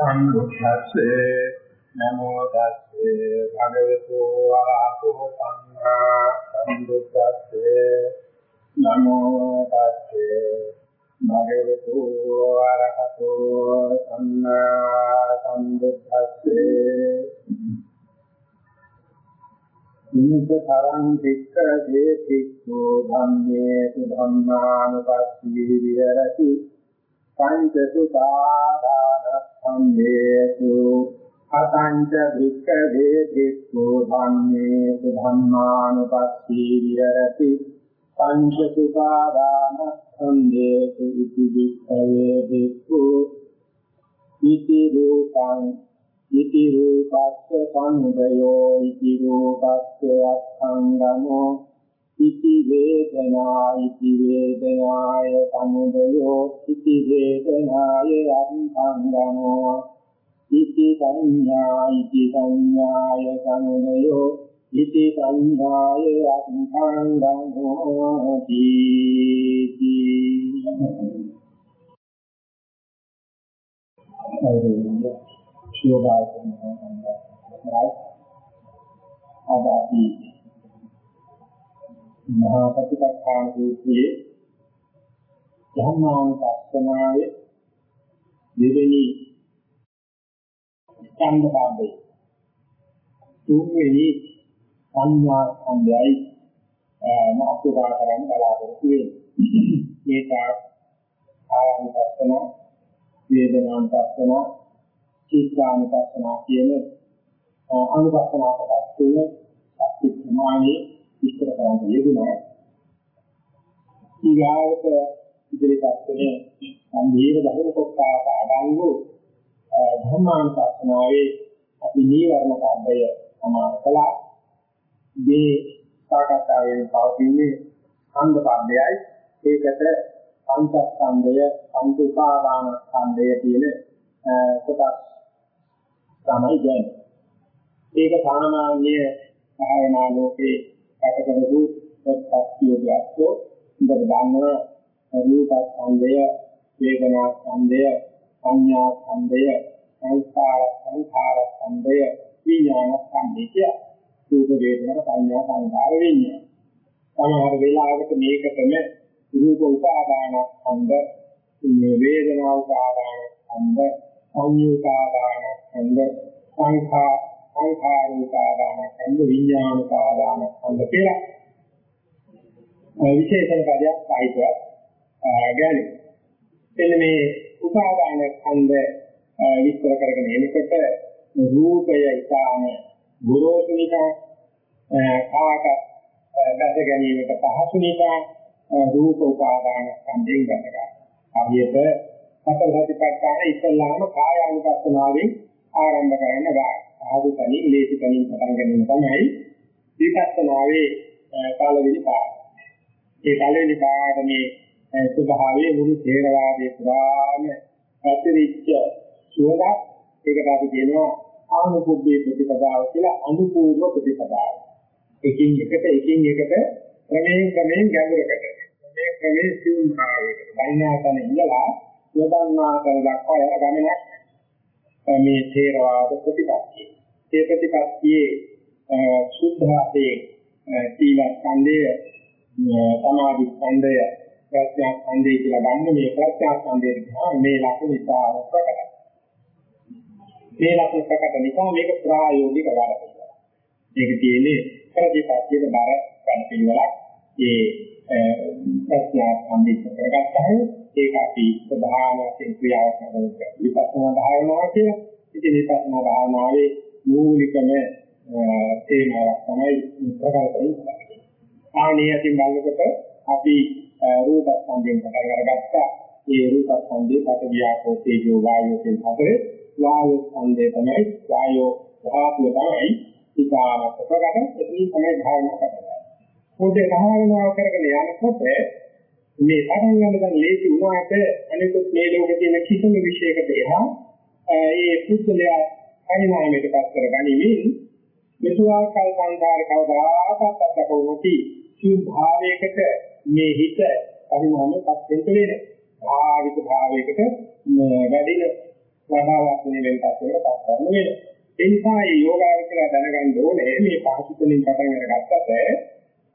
සම්බුද්දස්සේ නමෝ තස්සේ භගවතු වරහතෝ සම්මා සම්බුද්දස්සේ නමෝ තස්සේ භගවතු වරහතෝ සම්මා සම්බුද්දස්සේ නිමිතරං වික්ක දේතික්ඛෝ ධම්මේ ධම්මානුපස්සී විහෙරති පංච සුඛාදානස්කන්ධේසු අතංච වික්ඛවේ දික්ඛෝ ධම්මේසු ධම්මානුපස්සී විහෙරති පංච සුඛාදානස්කන්ධේසු ඉති වික්ඛවේ දික්ඛෝ ඉති රූපං ඉති රූපස්ස සංදයෝ ඉති රූපස්ස අත්ංගමෝ ඉති වේදනා ඉති වේදනාය සමුදයෝ ඉති වේදනාය අත්ංගමෝ ඉති සංඥා ඉති සංඥාය සමුදයෝ ඉති සංඥාය අත්ංගමෝ තීති Thank you. ශෝභාවයෙන් කරයි ආදාපි මහා ප්‍රතිපත්තාන සූත්‍රයේ ධර්මානුපස්සනාවේ දෙවෙනි ස්කන්ධ පාඩේ තුන්වෙනි සංඥා සංයයි මාතුකා කරන්න බලාපොරොත්තු වෙන්නේ. මේක ආයනුපස්සන වේදනානුපස්සන චිත්තානුපස්සනා කියන අනුපස්සනා කොටස් තුන ශක්ති ප්‍රමාණය විස්තර කරන්න යෙදුණා. ඊගාවට ඉදිරිපත් වෙන සම්භීර බහුල කොටස අඩංගු ධර්මානුපස්සනාවේ අපි නීවරණ කාර්යය සමාන කළා. මේ සාකච්ඡාවෙන් පවතින්නේ ඡන්ද පාඩයයි ඒකට පංචස්කන්ධය පංච උපාදාන ස්කන්ධය කියන කොටස් තමයි කියන්නේ. ඒක සාමාන්‍ය භාවනා ලෝකේ පැකකරපු සත්‍යයක්ෝ ඉඳ ගන්නව රූප ස්කන්ධය, වේදනා ස්කන්ධය, සංඥා ස්කන්ධය, සංස්කාර සංඛාර ස්කන්ධය, විඥාන ස්කන්ධය. රූප වේදනා සංඥා සංඛාර විඥාන. සමහර වෙලාවකට මේකටම රූප උපාදාන ස්කන්ධ, වේදනා උපාදාන ස්කන්ධ, සංයුතාදාන ස්කන්ධ සංඛා සංඛාරෝපාදාන ස්කන්ධ විඥානෝපාදාන ස්කන්ධ කියලා විශේෂණ පදයක් සාහිත්‍යයක් ගැලේ. එන්න මේ උපාදාන ස්කන්ධ විස්තර කරගෙන එනකොට රූපය ඊටාම ගොරෝසු නිසා කාට දැස ගැනීමට පහසු නිසා රූප උපාදාන ස්කන්ධයෙන් ගන්නවා. හරියට සතර සතිපට්ඨාන ඉස්සල්ලාම කාය අනුපස්සනාවෙන් ආරම්භ කරන්න බෑ. ආදු තනින් ලේසි තනින් පටන් ගැනීම තමයි විපස්සනාවේ පළවෙනි පාඩම. ඒ පළවෙනි පාඩමේ ස්වභාවයේ මුළු ථේරවාදයේ පුරාම පැතිරිච්ච සුවඳක් ඒකට අපි කියනවා ආනුපුබ්බේ ප්‍රතිපදාව කියලා අනුපූර්ව ප්‍රතිපදාව. එකින් එකට එකින් එකට ක්‍රමයෙන් ක්‍රමයෙන් ගැඹුරකට මේ ක්‍රමයේ සිවුම් භාවයකට බයිනාතන ඉඳලා යොදන්නා කරන දක්වා යන ගමනක් මේ ථේරවාද ප්‍රතිපත්තිය. ඒ ප්‍රතිපත්තියේ සුද්ධාතේ සීල ස්කන්ධය සමාධි ස්කන්ධය ප්‍රඥා ස්කන්ධය කියලා ගන්න මේ ප්‍රඥා ස්කන්ධය නිසා මේ ලක්ෂණ නිසා ප්‍රකටයි. මේ ලක්ෂණ ප්‍රකට නිසා මේක ප්‍රායෝගික වැඩක්. මේක තියෙන්නේ ප්‍රතිපත්තියක බර ගන්න පිළිවෙලක්. ඒ ප්‍රඥා ස්කන්ධය කරගත්තාම ඒක අපි ප්‍රධාන වශයෙන් ක්‍රියාවක් කරනවා විපස්සනා භාවනාව කියලා. ඉතින් විපස්සනා භාවනාවේ මූලිකම තේමාවක් තමයි ප්‍රකාශ කරන්නේ. ආනේ අතින් බලනකොට අපි රූප ස්කන්ධයෙන් පටන් අරගත්තා. ඒ රූප ස්කන්ධේ පට වියාපෝ තේජෝ වායෝ කියන හතරේ වායෝ ස්කන්ධය තමයි වායෝ ධාතුව තමයි ඉතාමත් ප්‍රකට එතනින් තමයි භාවනාව කරන්නේ. පොඩේ භාවනාව කරගෙන යනකොට මේ පටන් ගන්න දැන් ලේසි වුණාට අනිකුත් මේ ලෝකේ තියෙන කිසිම විශේෂයකට එහා ඒ පුද්ගලයා පරිණාමයට පත් කරගනිමින් මෙතුආ කල් සංකාර කවදාකවත් අත්දකව නැති සිව් භාවයකට මේ හිත පරිණාමයට පත් වෙන්න වෙන භාවික භාවයකට වැඩිල වඩාවත් නෙවෙයි පස්සෙකට පස් කරන වෙනවා. ඒ නිසා මේ යෝගාවචරය දැනගන්න ඕනේ මේ පහසුකමින් පටන් අරගත්තට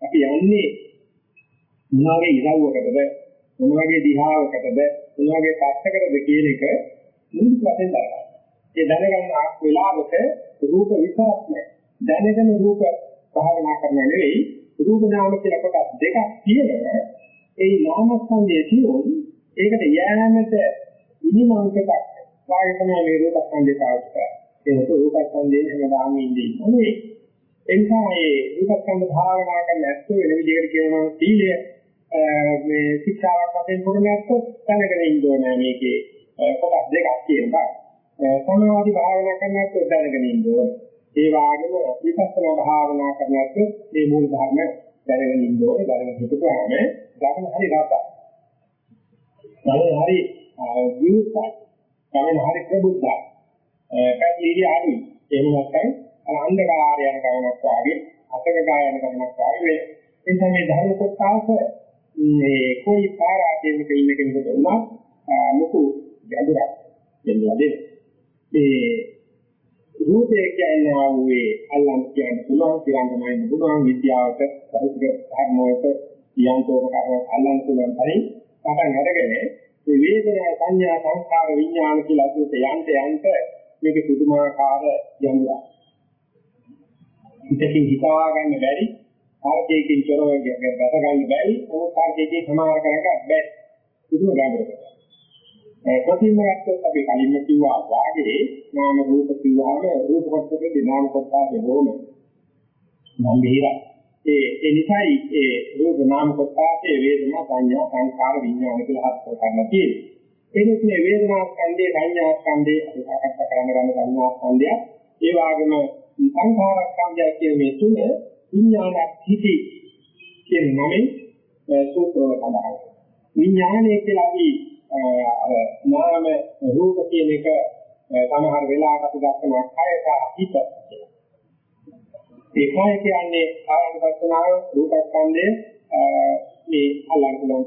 අපි යන්නේ මොනවාගේ ඉරව්වකටද මොනවාගේ දිහාවකටද මොනවාගේ පැත්තකටද කියන එක මුලික වශයෙන් බලන්න. ඒ දැනගන්න ආක් වෙලාවක රූප විතරක් නෑ. දැනගෙන රූප භාවනා කරන නෙවෙයි රූප නාම කියලා කොටස් දෙකක් තියෙනවා. ඒ නාමස්කන්ධය තියෙන ඒකට යෑමට ඉනිමංකයක් වාගේ තමයි මේ රූපස්කන්ධය පාවිච්චි කරන්නේ. ඒක රූපස්කන්ධයෙන් හැමදාම ඉන්නේ. අනේ ඒ නිසා මේ රූපස්කන්ධ භාවනා කරන ඇත්තෝ වෙන විදිහකට කියනවා සීලය මේ ශික්ෂාවක් වශයෙන් පොරණයක්ත් දැනගෙන ඉන්න ඕනේ මේකේ කොටස් දෙකක් කියනවා. සමාධි භාවනා කරනකොට දැනගෙන ඉන්න ඕනේ. ඒ වගේම විපස්සනා භාවනා කරනකොට මේ මූල ධර්ම දැනගෙන ඉන්න ඕනේ. දැනගෙන හිටපුවාම ගමන හරි රසයි. ගමන හරි ජීවිතයි. ගමන හරි ප්‍රබුද්ධයි. පැහැදිලි හරි. එහෙම නැත්නම් අන්ධකාරය යන ගමනක් වාගේ අතක ගායන ගමනක් වාගේ වේ. ඒ නිසා මේ ධර්ම කොටස මේ કોઈ පාරාදීනක ඉන්න කෙනෙකුට උනත් ලොකු ගැඹුරක් දෙන්නවා දෙන්න. ඒ රූපේ කියන්නේ ආවේ අල්ලන් කියන්න පුළුවන් කියන්නමයි පුළුවන් විද්‍යාවට සහිත ධර්මවලට යන්තෝක කරන අල්ලන් පුළුවන් පරිදි පටන් අරගෙන මේ වේදනා සංඥා සංස්කාර විඥාන කියලා අතුරට යන්ත යන්ත මේක පුදුමාකාර යනවා. හිතකින් හිතා ගන්න බැරි කාර්යයෙන් කරව ගත ගන්න බැරි මොකක් කාර්යයෙන් සමාන කරගන්න බැහැ. පුදුම ගැඹුරකට. කොටින්ම ඇත්තත් අපි කලින්ම කිව්වා වාගේ නාම රූප කිව්වහම රූප කොටසේ නාම කොටස දෙනෝම නම් බෙහෙරයි ඒ ඒ නිසායි ඒ රූප නාම කොටසේ වේදනා සංඥා සංකාර විඥාන කියලා හත් කරගන්න තියෙන්නේ. ඒ නිසා වේදනා ස්කන්ධේ සංඥා ස්කන්ධේ අපි සාකච්ඡා කරන්න ගන්න සංඥා ස්කන්ධය. ඒ වගේම සංඛාර ස්කන්ධය කියන මේ තුන විඥාන හිති කියන නමින් සූත්‍රවල සඳහන් විඥානයේ කියලා අපි අර නාම රූප කියන එක සමහර වෙලාවක අපි දක්වන කයක හිත ඒ කය කියන්නේ ආරම්භකනාව රූපස්කන්ධය මේ අලං කුලම්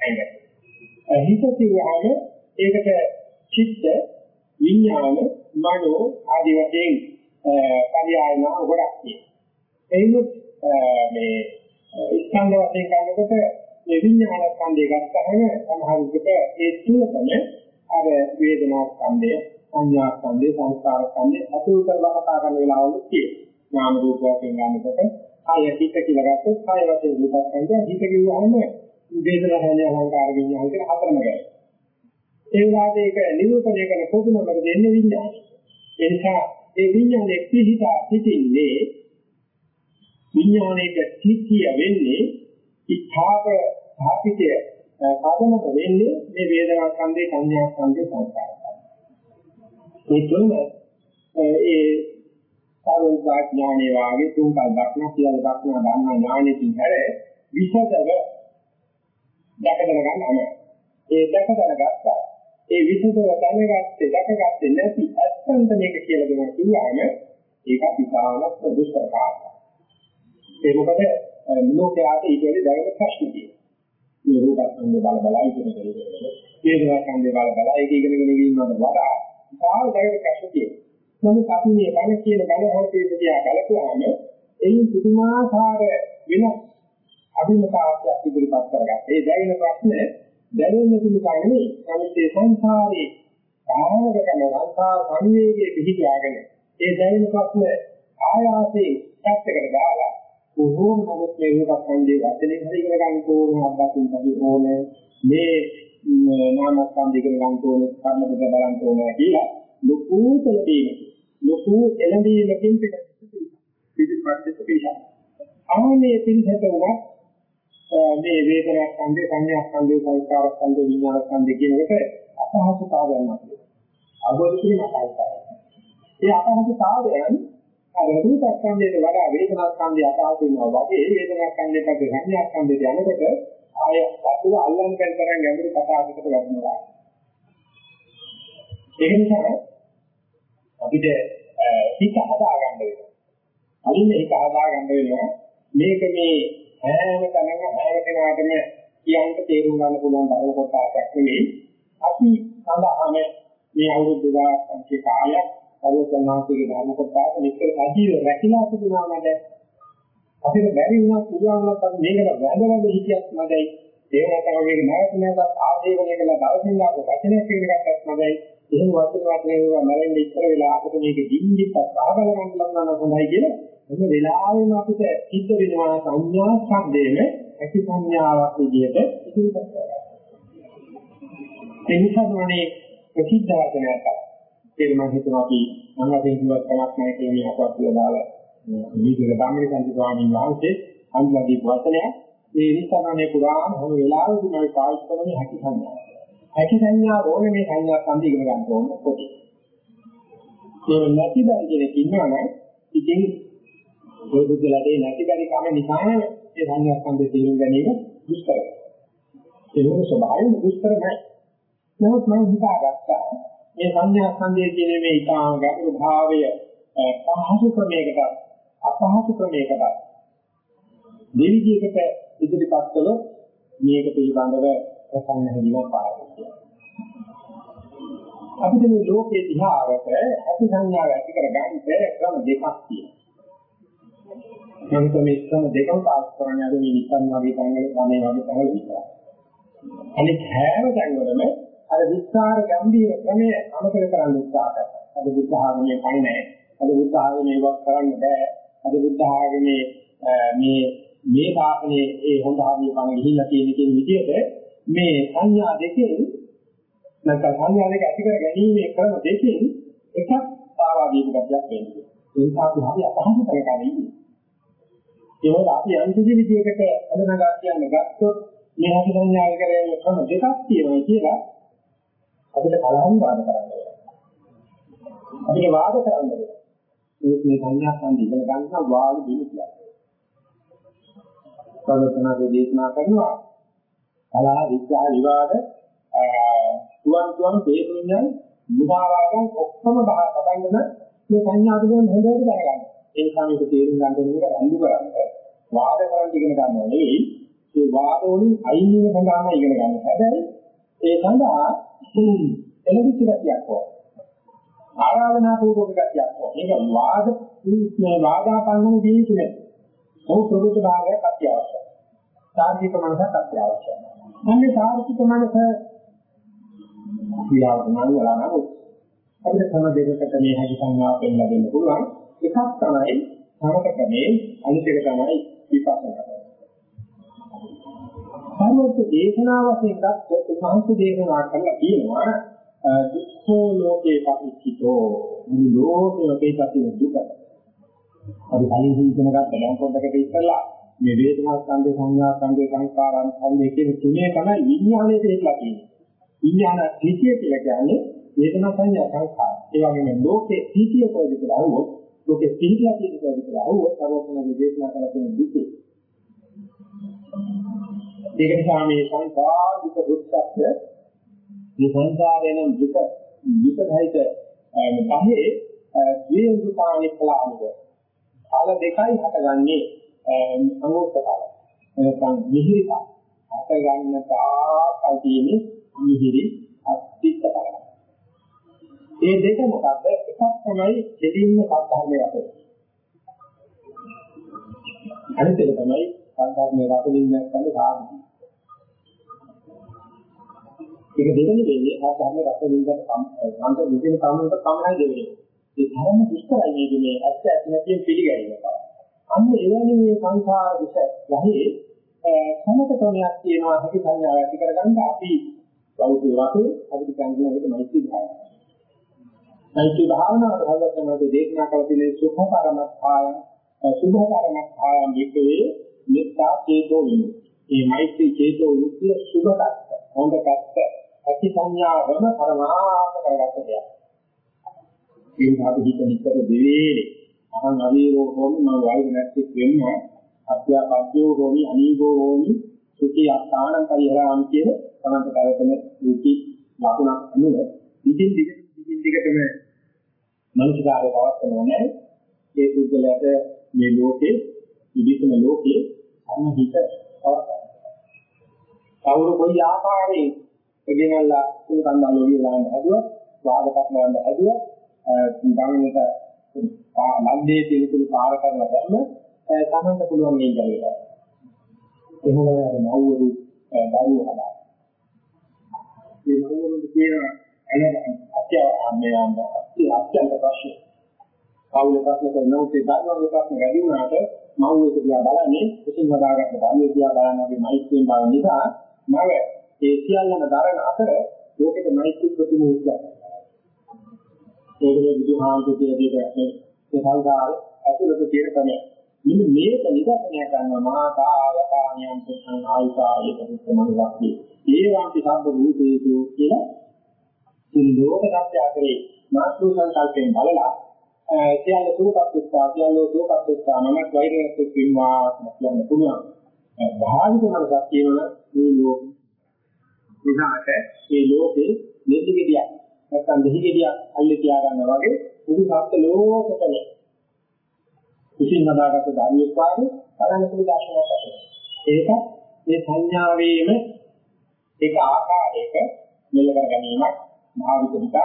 ඇඟ. හිත කියවහම ඒකට චිත්ත විඥාන මනෝ ආදී වශයෙන් පරියායන ගොඩක් තියෙනවා. එයිනුත් මේ ස්කන්ධ වශයෙන් ගන්නකොට මේ විඥාන ස්කන්ධය ගත්තහම සමහර විට ඒ තුනම අර වේදනා ස්කන්ධය, සංඥා ස්කන්ධය, සංස්කාර ස්කන්ධය අතුරු කරලා කතා කරන වෙලාවලුත් තියෙනවා. නාම රූප වශයෙන් ගන්නකොට කාය හිත කියලා ගත්තොත් කාය වශයෙන් රූප ස්කන්ධය හිත කිව්වහම වේදනා සංඥා සංස්කාර විඥාන කියන හතරම ගන්නවා. ඒ වාගේ ඒක නිරූපණය කරන පොදුනකට දෙන්නේ විඥානය. ඒ නිසා ඒ විඥානයේ පිහිටා සිටින්නේ විඥානයේ තිතිය වෙන්නේ ඉච්ඡාප ධාතිකය සාධනක වෙන්නේ මේ වේදනා ස්කන්ධේ සංඥා ස්කන්ධේ සංස්කාර ස්කන්ධේ. මේ තුන ඒ සාරෝපා ඥානේ වාගේ තුන් කල් දක්න කියලා දක්න ගන්න ඥානෙකින් හැර විසදව දැකගෙන ගන්න අම. ඒ දැකගෙන ගත්තා. ඒ විසදව දැනගත්තේ දැකගත්තේ නැති අත්‍යන්ත මේක කියලා දෙනවා කියලාම ඒක විශාල දුෂ්කර කාර්යයක්. ඒ මොකද ලෝකයාට ඊට වඩා දැනෙන ප්‍රශ්න තියෙනවා. මේ රූපස්කන්ධය බල බල ඉගෙන ගන්න. වේදනාස්කන්ධය බල බල ඒක ඉගෙනගෙන ඉන්නවට වඩා විශාල දැනෙන ප්‍රශ්න තියෙනවා. නමුත් අපි මේ බල කියන බල හොතේ දිහා බලපුවාම එයින් පුදුමාකාර වෙනස් අභිමතාර්ථයක් ඉදිරිපත් කරගන්න. ඒ දැනෙන ප්‍රශ්න දැනෙන්න පුළුවන් නෙවෙයි. නමුත් ඒ සංසාරේ ආරම්භ කරන සංසාර සංවේගයේ පිහිටියාගෙන ඒ දැනෙන ප්‍රශ්න ආයාසයෙන් පැත්තකට දාලා බොහෝම නමුත් මේ රූපස්කන්ධයේ වචනේ හරි ඉගෙන ගන්න ඕනේ අත්දකින්න හරි ඕනේ. මේ නාමස්කන්ධය ඉගෙන ගන්න ඕනේ කර්ම දෙක බලන්න ඕනේ කියලා ලොකු තලදීන ලොකු එළඹීමකින් පිටිපස්සට පිටා ආනේ පිළිසෙට උනත් මේ වේදනා ස්කන්ධය සංඥා ස්කන්ධය සංස්කාර ස්කන්ධය විඥාන ස්කන්ධය කියන එක අපහසුතාවයක් නෙවෙයි අගොඩකින් අපහසුතාවයක්. ඒ අපහසුතාවයන් අර රූප ස්කන්ධයට වඩා වේදනා ස්කන්ධය අපහසු වෙනවා වගේ වේදනා ස්කන්ධයට වඩා සංඥා ස්කන්ධයට යනකොට ආය සතුල අල්ලන් ගන්න තරම් ගැඹුරු කතාවකට වැටෙනවා. ඒ නිසා අපිට හිත හදා ගන්න වෙනවා. අලින් හිත හදා ගන්න වෙනවා. මේක මේ හැම තැනම හැම කෙනාටම කියන්න තේරුම් ගන්න පුළුවන් ධර්ම කොටසක් නෙවෙයි. අපි සඳහාම මේ අවුරුදු 2000 කාලයක් අවසන්වාසයේ ධර්ම කොටස නිතර සජීව රැකිලා තිබුණා මට අපිට බැරි වුණා පුළුවන් නම් අපි මේකට වැඳවන්න හිතියක් නැදයි ඒ නැත්නම් වගේ නැවත නැවත ආදේශනය කළ දවසින් ආපු වචනයක් කියන එකක්වත් නැදයි එහෙම වචන වචන ඒවා මරෙන් ඉස්සර වෙලා අපිට මේක දින්දිපත් ආබල ගන්න ලබනවා හොඳයි කියලා එන්න වෙලාවෙම අපිට සිද්ධ වෙනවා සංඥා ශබ්දේම ඇති සංඥාවක් විදිහට ඉදිරිපත් කරගන්න. ඒ නිසා තමයි ප්‍රසිද්ධ වචනයක්. ඒක මම හිතනවා අපි මම අද ඉඳලා කමක් නැහැ කියන අපවත් කියලා දාලා මේක ධම්මික සම්පති ස්වාමීන් වහන්සේ අන්තිමදී වචනය ඒ නිසා තමයි පුරාම හැම වෙලාවෙදිම අපි පාවිච්චි කරන්නේ හැකි සංඥා. හැකි සංඥා ඕනේ මේ සංඥා සම්පති ඉගෙන ගන්න ඕනේ පොඩි. ඒ නැති බැරි කෙනෙක් ඉන්නවනම් ඉතින් ඒ බුද්ධලදී නැති බැරි කම නිසා ඒ සංඥා සම්පති තේරුම් ගැනීම දුෂ්කරයි. ඒක ස්වභාවයෙන් දුෂ්කර නැහැ. නමුත් මම හිතාගත්තා මේ සංඥා සංදේ කියන මේ ඊටාම ගැඹුරු භාවය පහසු ක්‍රමයකට අපහසු ක්‍රමයකට දෙවිදියකට ඉදිරිපත් කළොත් මේක පිළිබඳව ප්‍රසන්න හැදීමක් පාරක් අපිට මේ ලෝකයේ දිහාවට ඇති සංඥාව ඇති කරගන්න ක්‍රම දෙකක් තියෙනවා. මම මේ ක්‍රම දෙකම පාස් කරන්නේ අද මේ නිකන් වගේ තැන්වල ගමේ වගේ තැන්වල විතරයි. අනිත් හැම තැන්වලම අර විස්තර ගැඹීර ක්‍රමය අමතක කරන්න උත්සාහ කරනවා. අද බුද්ධ ආගමේ පයි නැහැ. අද බුද්ධ ආගමේ වක් කරන්න බෑ. අද බුද්ධ ආගමේ මේ මේ ශාසනයේ ඒ හොඳ ආගමේ පණ ගිහිල්ලා තියෙන කියන විදිහට මේ සංඥා දෙකෙන් නැත්නම් සංඥා දෙක ඇති කර ගැනීමේ ක්‍රම දෙකෙන් එකක් පාවා දීපු කතියක් වෙන්නේ. ඒ නිසා අපි හරි අපහසු කරගෙන ඉන්නේ. ඒ වගේ අපි අන්තිම විදිහකට අදනගා කියන්නේ ගත්තොත් මේ හැකි සංඥා කරේ ක්‍රම දෙකක් තියෙනවා කියලා අපිට කලහම් වාද කරන්න අපිට වාද කරන්න මේ මේ සංඥා සංදි ඉගෙන ගන්න වාද දෙන්න කියලා. සර්වඥාගේ දේශනා කරනවා කලහ විග්‍රහ විවාද තුවන් තුවන් තේරුම්යන් මුදාවාදන් ඔක්කොම බහ පදන්න මේ සංඥා දෙකෙන් හොඳට දැනගන්න. ඒ නිසා මේක තේරුම් ගන්න ඕනේ මේක රණ්ඩු කරන්න. වාද කරන්න ඉගෙන ගන්න නෙවෙයි. ඒ වාද වලින් අයින් වෙන සඳහාම ඉගෙන ගන්න. හැබැයි ඒ සඳහා එළඹිච්ච ගතියක් ඕන. ආරාධනා පූර්වක ගතියක් ඕන. මේක වාද මේ වාදාපන්නන ජීවිතේ. ඔහු ප්‍රබුද්ධ භාගයක් අත්‍යවශ්‍යයි. සාර්ථක මනසක් අත්‍යවශ්‍යයි. අන්නේ සාර්ථක මනස ක්‍රියාවට නම් වෙලා නම් අපිට සම දෙකකට මේ හැකි සංඥාව දෙන්න දෙන්න පුළුවන්. එකක් තමයි සමත ක්‍රමේ අනිත් එක තමයි විපස්සනා ක්‍රමය. සමත දේශනාව වශයෙන් ගත්තොත් මහන්සි දේශනා කරලා කියනවා දුක්ඛෝ ලෝකේ පටිච්චිතෝ මුළු ලෝකෙම පිටතින දුක. අපි කලින් හිතන ගත්ත දැන් පොඩකට ඉස්සලා මේ වේදනා ස්කන්ධේ සංඥා ස්කන්ධේ සංස්කාරයන් ස්කන්ධේ කියන තුනේ තමයි විඥානයේ තේරලා තියෙන්නේ. විඥාන තීතිය කියලා කියන්නේ වේදනා සංඥා සංස්කාර. ඒ වගේම ලෝකේ තීතිය කොයිද කියලා අහුවොත් ලෝකේ තීතිය කියන කොයිද කියලා අහුවොත් සර්වඥ දේශනා කරලා තියෙන දුකේ. ඒක නිසා මේ සංසාරික දුක්ඛය මේ සංසාරයෙන් දුක දුකයිත පහේ ද්වේ දුකානි කලානික. කාල දෙකයි හටගන්නේ අංගෝත්තර කාල. නැත්නම් මිහිරික. හට ගන්න තාකල් තියෙන්නේ මිහිරි අත්‍ත්‍ය කාල. මේ දෙක මොකද්ද? එකක් තමයි දෙලින්ම සාධාරණයේ රස. අනිත් එක තමයි සාධාරණයේ රස විඤ්ඤාණ කරන සාධි. ඒක දෙවෙනි වෙන්නේ සාධාරණ රස විඤ්ඤාණ සම්පත විදින කාමයක පමණයි දෙවෙනි. ඒ ධර්ම දුෂ්කරයි මේකේ මේ ඇත්ත ඇති නැති පිළිගැනීම. අන්න එවැනි මේ සංඛාර විස යහේ සමත ක්‍රමයක් තියෙනවා හැකි සංඥාව ඇති කරගන්න අපි බෞද්ධ වාසේ අපිට කියන්න එකට මෛත්‍රී භාවනාව. මෛත්‍රී භාවනාවට හදගත්තම දේශනා කළ තියෙන සුඛ පරමස්ථාය සුභ පරමස්ථාය විකේ මෙත්තා චේතෝ විමුක්ති. මේ මෛත්‍රී චේතෝ විමුක්තිය සුභකත් හොඳකත් ඇති සංඥාවම පරමාර්ථ කරගත්ත දෙයක්. ඒ අපි හිත නිතර දෙවේලේ අහං අවීරෝ හෝමි මම වෛර නැති වෙන්න අත්‍යාපද්‍යෝ හෝමි අනීගෝ හෝමි සුඛී අස්ථානං පරිහරාමි කියන තමන්ට කරගෙන සුඛී ලකුණක් අනුව දිගින් දිගට දිගින් දිගටම මනසකාරය පවත්වනෝනේ ඒ පුද්ගලයාට මේ ලෝකේ විදිතම ලෝකේ සම්හිත පවත්වනවා. කවුරු කොයි ආකාරයෙන් එගෙනල්ලා කුණු කන්දල් වලින් ලාන්න හදුවා වාදකත් නෑ හැදුවා. ගමනට ලද්දේ තියෙන කුළු පාර කරලා දැම්ම තමන්ට පුළුවන් මේ ජලයට. එහෙම අර මව්වරු දරුවෝ හදා. මේ මව්වරුන්ට කියන අය අත්‍ය මේ අත්‍යන්ත ප්‍රශ්න. කවුල ප්‍රශ්න කරනවා ඒ දරුවන්ගේ ප්‍රශ්න වැඩි වුණාට මව්වෙක් දිහා බලන්නේ ඉතින් හදාගත්ත දරුවෙක් දිහා බලනවාගේ මෛත්‍රියෙන් බලන නිසා මම ඒ සියල්ලම දරන අතර ලෝකෙට මෛත්‍රී ප්‍රතිමූර්තියක්. ඒකේ බුදුහාමුදුරුවෝ කියන දේ මේ සංසාර ඇතුළත තියෙන ක්‍රමය. මෙන්න මේක නිදර්ශනය කරන මාතා යකානියම් පුත්තං ආයුකාය ප්‍රතිමනුවක්ති. ඒවාන්ති සම්බ රූපේසු කියලා සිල්ලෝක සත්‍යකරේ මාත්‍රු සංකල්පයෙන් බලලා සියල්ල සූපත්ත්වා සියල්ල සූපත්ත්වා මම වෛරයක් කිව්වා කියන්න පුළුවන්. භාවිත මනසක් කියනවනේ මේ ලෝක විනාට මේ ලෝකේ නිදි ගෙඩියක් නැත්නම් දෙහි ගෙඩියක් අල්ලේ තියා ගන්නවා වගේ මුළු සත්ත්ව ලෝකෙටම විසින් හදාගත්ත ධර්මයක් වාගේ බලන්න පුළුවන් දර්ශනයක් ඇති. ඒක මේ සංඥාවේම ඒක ආකාරයක මෙල කර ගැනීමක් භාවිත විකක්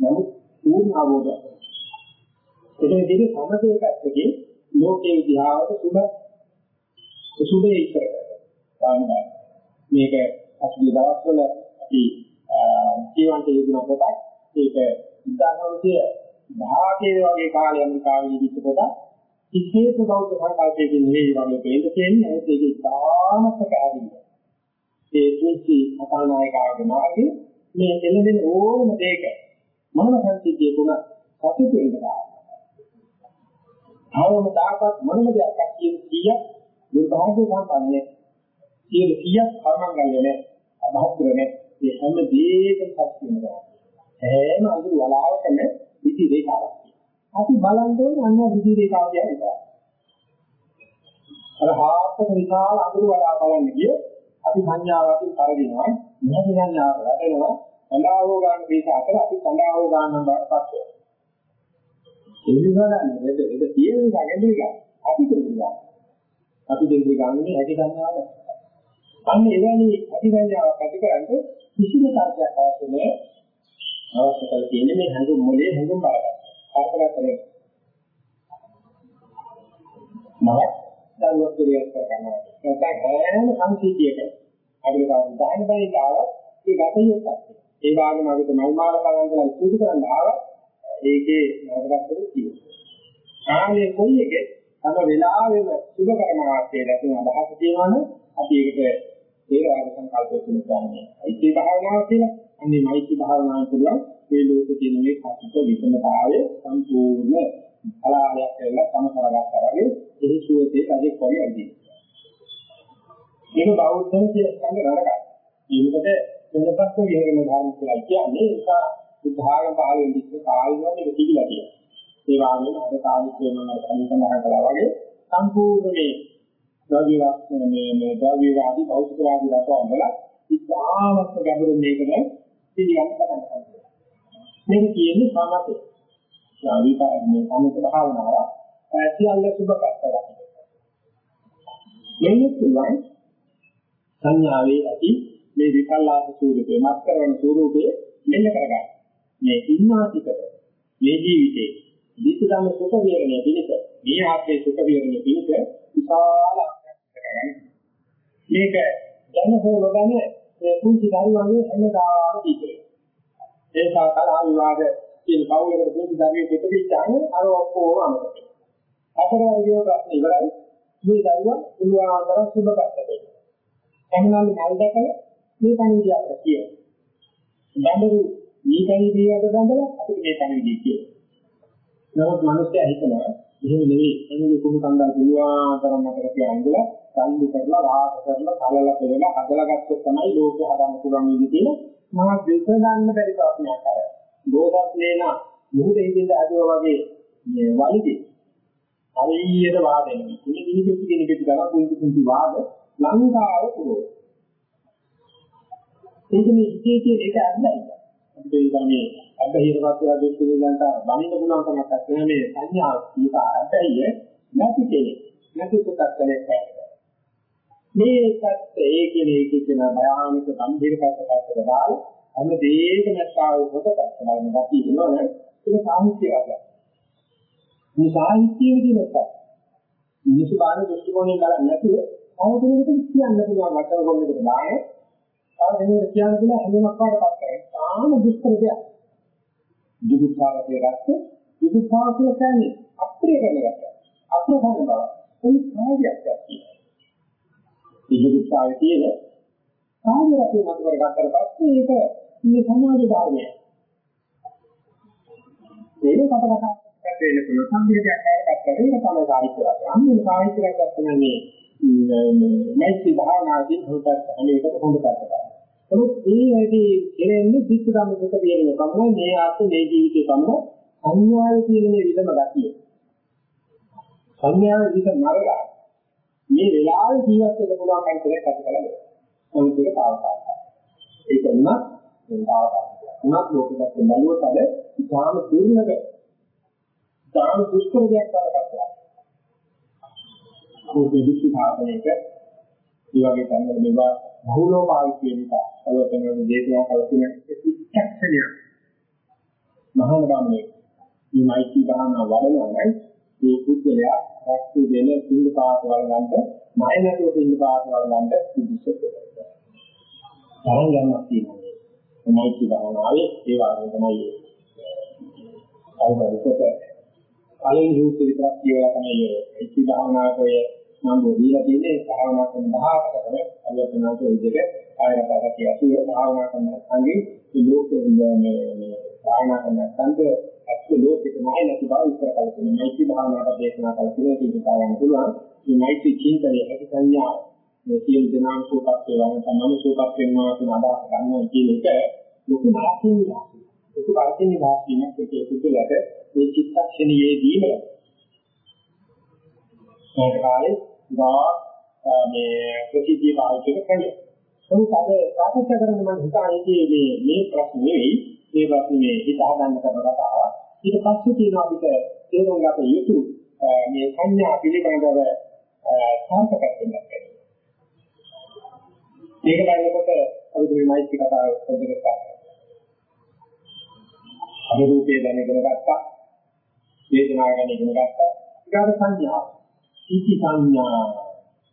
නමුත් පූර්ණ අවබෝධයක්. එතනදී සමතේ පැත්තකින් ලෝකේ විද්‍යාවට සුබ සුබේ ඉස්සර කරනවා. මේක අසුබි දවස්වල අපි ජීවන්ත යෙදුන කොටක් ඒක උදාහරණයක් 18 වගේ කාලේ ඇමරිකාවේ ඉදිච්ච කොටක් විශේෂ බෞද්ධ සංකල්පයකින් නෙවෙයි වගේ දෙන්න තියෙන්නේ. ඒත් ඒක ඉතාමත් පැහැදිලියි. ඒ කුංචි අපානායකාගේ මාර්ගයේ මේ එළදෙන ඕනම දෙයක මොනම සංසිද්ධියක උනත් සතුටු වෙන්න ගන්නවා. අවම දාපත් මොනම දෙයක් කියන කීයක්? දුර්භාග්‍ය සම්පන්නේ කියන කීයක් කර්මංගල්‍යනේ අභද්‍රනේ මේ හැම දෙයකම සත්‍ය වෙනවා. හැම අඳුර වලාවකම විදි රේඛාවක්. අපි බලන් දෙන්නේ අන්න විදි රේඛාව කියන්නේ. අර හාත්ක විශාල අඳුර වලා බලන්න ගිය අපි සංඥාවකින් කරගෙනවා. මේ සංඥාව වැඩෙනවා. සඳහාවෝ ගන්න මේක අතර අපි සඳහාවෝ ගන්න බාටපත් වෙනවා. ඒ නිසා නේද ඒක තියෙන ගන්නේ අපි දෙන්නවා. අපි දෙන්නේ ගන්නේ ඇති ගන්නවා. අන්න එවැනි අධිවැඥාවක් ඇති කරන්නේ කිසිම තර්කයක් අවශ්‍ය නැහැ. අවශ්‍ය කරලා තියෙන්නේ මේ හඳුන් මොලේ හඳුන් බලන්න. අර්ථකථනය කරේ. මම දරුවක් කියලා කරනවා. නැත්නම් හැම සංසිද්ධියක අපිට උදාහරණ බයි ආව ඒ ගතියක් ඒ වගේම අපිට මල්මාල බලන්දලා ඉස්තු කරන්න ආව ඒකේ නරකත්තර තියෙනවා. ආන්නේ කොයි එකේ තම වෙලාවෙම සුභ කර්මාර්ථය දැකන අදහස තියෙනවනේ අපි ඒකට ඒවාද සංකල්ප තුන කියන්නේ. ඒකේ භාවනාව කියලා. අන්නේ මෛත්‍රී භාවනාව පුළුවන් මේ ලෝකේ තියෙන මේ කටුක විසමතාවය සම්පූර්ණ අලාලයක් කියලා සමකරගත්තා වගේ එහි සුවසේ රජෙක් වගේ ඇදී. මේක බෞද්ධයන් කියන සංග නරකයි. ඒකට වෙනපත් විහෙරණ ධර්ම කියලා කියන්නේ ඒක බුද්ධාගම පහළ වෙන ඉස්ස කාලේ මේක තිබිලා තියෙනවා. ඒ වගේම අද කාලේ කියනවා නම් සම්පූර්ණ කළා වගේ සම්පූර්ණ මේ ද්‍රව්‍යවත් මේ මේ ද්‍රව්‍යවාදී භෞතිකවාදී රටවල් වල ඉතාමත් ගැඹුරින් මේකද පිළිගන්න පටන් ගන්නවා. මේක කියන්නේ සමතේ. ශාරීරික මේ සමත භාවනාව සියල්ල සුබ පැත්තට. මේක පුළුවන් සංඥාවේ ඇති මේ විපල්ලාස ස්වරූපේ මත් කරන ස්වරූපේ මෙන්න කරගන්න. මේ ඉන්නාතිකද මේ ජීවිතේ විචිතම සුඛ විහරණය පිණිස මේ ආත්මේ සුඛ විහරණය පිණිස විශාල මේක දැන හෝ නොදැන මේ කුංචි දරුවන්ගේ හැමදාම දීපේ. ඒ සාකලා විවාද කියන පෞලකට කුංචි දරුවෙක් දෙපිටාන අර ඔක්කොම අමතක. අපරාධිකව ප්‍රශ්න ඉවරයි. මේ දරුවා උන්වහන්සේලා සුබ පැත්තට. එහෙනම් මල් දැකලා මේ පණිවිඩය අපිට කියනවා. බඳුරු මේ පණිවිඩයට බඳලා අපිට මේ පණිවිඩය කියනවා. නමුත් මිනිස්සයා හිතනවා එහෙම නෙවෙයි. එන්නේ කුණු කන්දල් පුළුවන් තරම් අපිට කියන්නලා සල්ලි කරලා රාහක කරලා කලල පෙරලා හදලා ගත්තොත් තමයි ලෝකෙ හදන්න පුළුවන් වෙන්නේ කියන මහා දෙස ගන්න බැරි ප්‍රශ්නයක් අය. බෝධත් නේන මුහුදේ ඉඳන් ආදුවා වගේ මේ වලිදි හරියට වාදෙන්නේ. මේ නිමිති කියන එක ගම කුංචි කුංචි වාද ලංකාව පුරෝ. ඒක මේ ඉතිේ කියන එක අද්දයි. අපිට මේ අබ්බහිරවත් වල දුක් පිළිලන්ට බණින්න පුළුවන් කමක් නැහැ මේ සංඥා කීක අර්ථය නැති කෙනෙක්. නැති කොටස් කරේ මේකත් ඒකේ ඒකේ කියන භයානක ගම්භීර පැත්තකට දාලා අන්න දෙයකම ස්ථාවර කොටකට බලන ගැටි වෙනවනේ ඒක සාහිත්‍ය වගේ. මේ සාහිත්‍ය විදිහට මිනිස්සු බාහිර දෘෂ්ටි කෝණයෙන් බලන්නේ නැතුව අවබෝධයකට කියන්න පුළුවන් වචන ගොන්නකට දාන්නේ. ආ එන්නේ කියන්න පුළුවන් හැමමක් වඩපත් කරේ. තාම දුෂ්කර දෙයක්. දුක්ඛාවතිය ගත්ත දුක්ඛාවතිය කියන්නේ අප්‍රිය කරනකට. අප්‍රහාණ බව. ඒ කාර්යයක් තියෙනවා. මේ දුක්ඛාවතියේ කාර්යයක් මත කරගත්තට පස්සේ ඒක මේ සමාජ ධර්මය. ඒක කතා වෙන්න පුළුවන් සම්පූර්ණයක් කායයක් කරේ ඒක තමයි සාහිත්‍යයක්. අන්නේ සාහිත්‍යයක් තමයි මේ මෛත්‍රී භාවනාවකින් හොතත් අනේකට හොඳ කරගන්නවා. නමුත් මේ ඇදී කෙරෙන්නේ පිටු ධම්මක පිළිවෙල තමයි මේ ආත්ම මේ ජීවිතේ තමයි සංඥාවේ කියන මේ විදම ගතිය. සංඥාවේ විද නරලා මේ වෙලාවේ ජීවත් වෙන්න පුළුවන් කෙනෙක් ඇති කරගන්න. මොකද ඒක තාවකාලිකයි. ඒක උනත් ඒ තාවකාලිකයි. උනත් ලෝකෙකට බැලුවොත් අද ඉතාම දුර්ලභ තාම දුෂ්කර දෙයක් කරකට ඕකේ විශ්ව සාධනයක ඒ වගේ තමයි මේවා බහුලව පාවිච්චි වෙන නිසා අවතනවල දේශනා කලකින චිත්තක්ෂණය මහාන බාමනේ මේ මෛත්‍රී භාවනා වඩනවා නම් මේ පුද්ගලයා රක්ෂු දෙන සිංහ පාත වල ගන්නට ණය නැතුව සිංහ පාත වල ගන්නට සුදුසුක වෙනවා. තරංග යනවා කියන්නේ මෛත්‍රී භාවනාවේ ඒ වගේ තමයි අවබෝධ කලින් රූප විතරක් කියලා තමයි ඉති භාවනාවට ඔය මම දීලා තියෙන්නේ. භාවනා කරන 18කට අලුතෙනාට විදිහට ආයතනකට කියසු භාවනා කරන සංගේ ලෝක මේ භාවනා කරන සංගේ අත්තු ලෝකෙක නැහැ නැති බව ඉස්සර කලින් මේකී භාවනාවට දේශනා කළ කියලා කියන කාරණා පුළුවන් මේ මෛත්‍රී චින්තනය ඇති සංඥා මේ කියන දනාං සූපත් වේවා තමයි සූපත් වෙනවා කියන අදහස ගන්නවා කියන එක ලොකු මාර්ගයක් ලොකු මාර්ගයක් වාසියක් ඒකේ පිටුලට මේ චිත්තක්ෂණයේදීම මේක කාලේ ගා මේ ප්‍රතිදී පාවිච්චි කරන්නේ. නමුත් අද සාකච්ඡා කරන මම හිතන්නේ මේ මේ ප්‍රශ්නේ නෙවෙයි මේ ප්‍රශ්නේ හිත හදන්න කරන කතාව. ඊට පස්සේ තියෙනවා අපිට තේරුම් ගත යුතු මේ සංඥා පිළිබඳව සාර්ථකත්වයක් වෙනවා. මේක බලනකොට අපි මේ මෛත්‍රී කතාව පොඩ්ඩක් ගන්නවා. අනුරූපේ දැනගෙන ගත්තා වේදනාව ගැන ඉගෙන ගත්තා. ඊගාට සංඥා. ඉති සංඥා.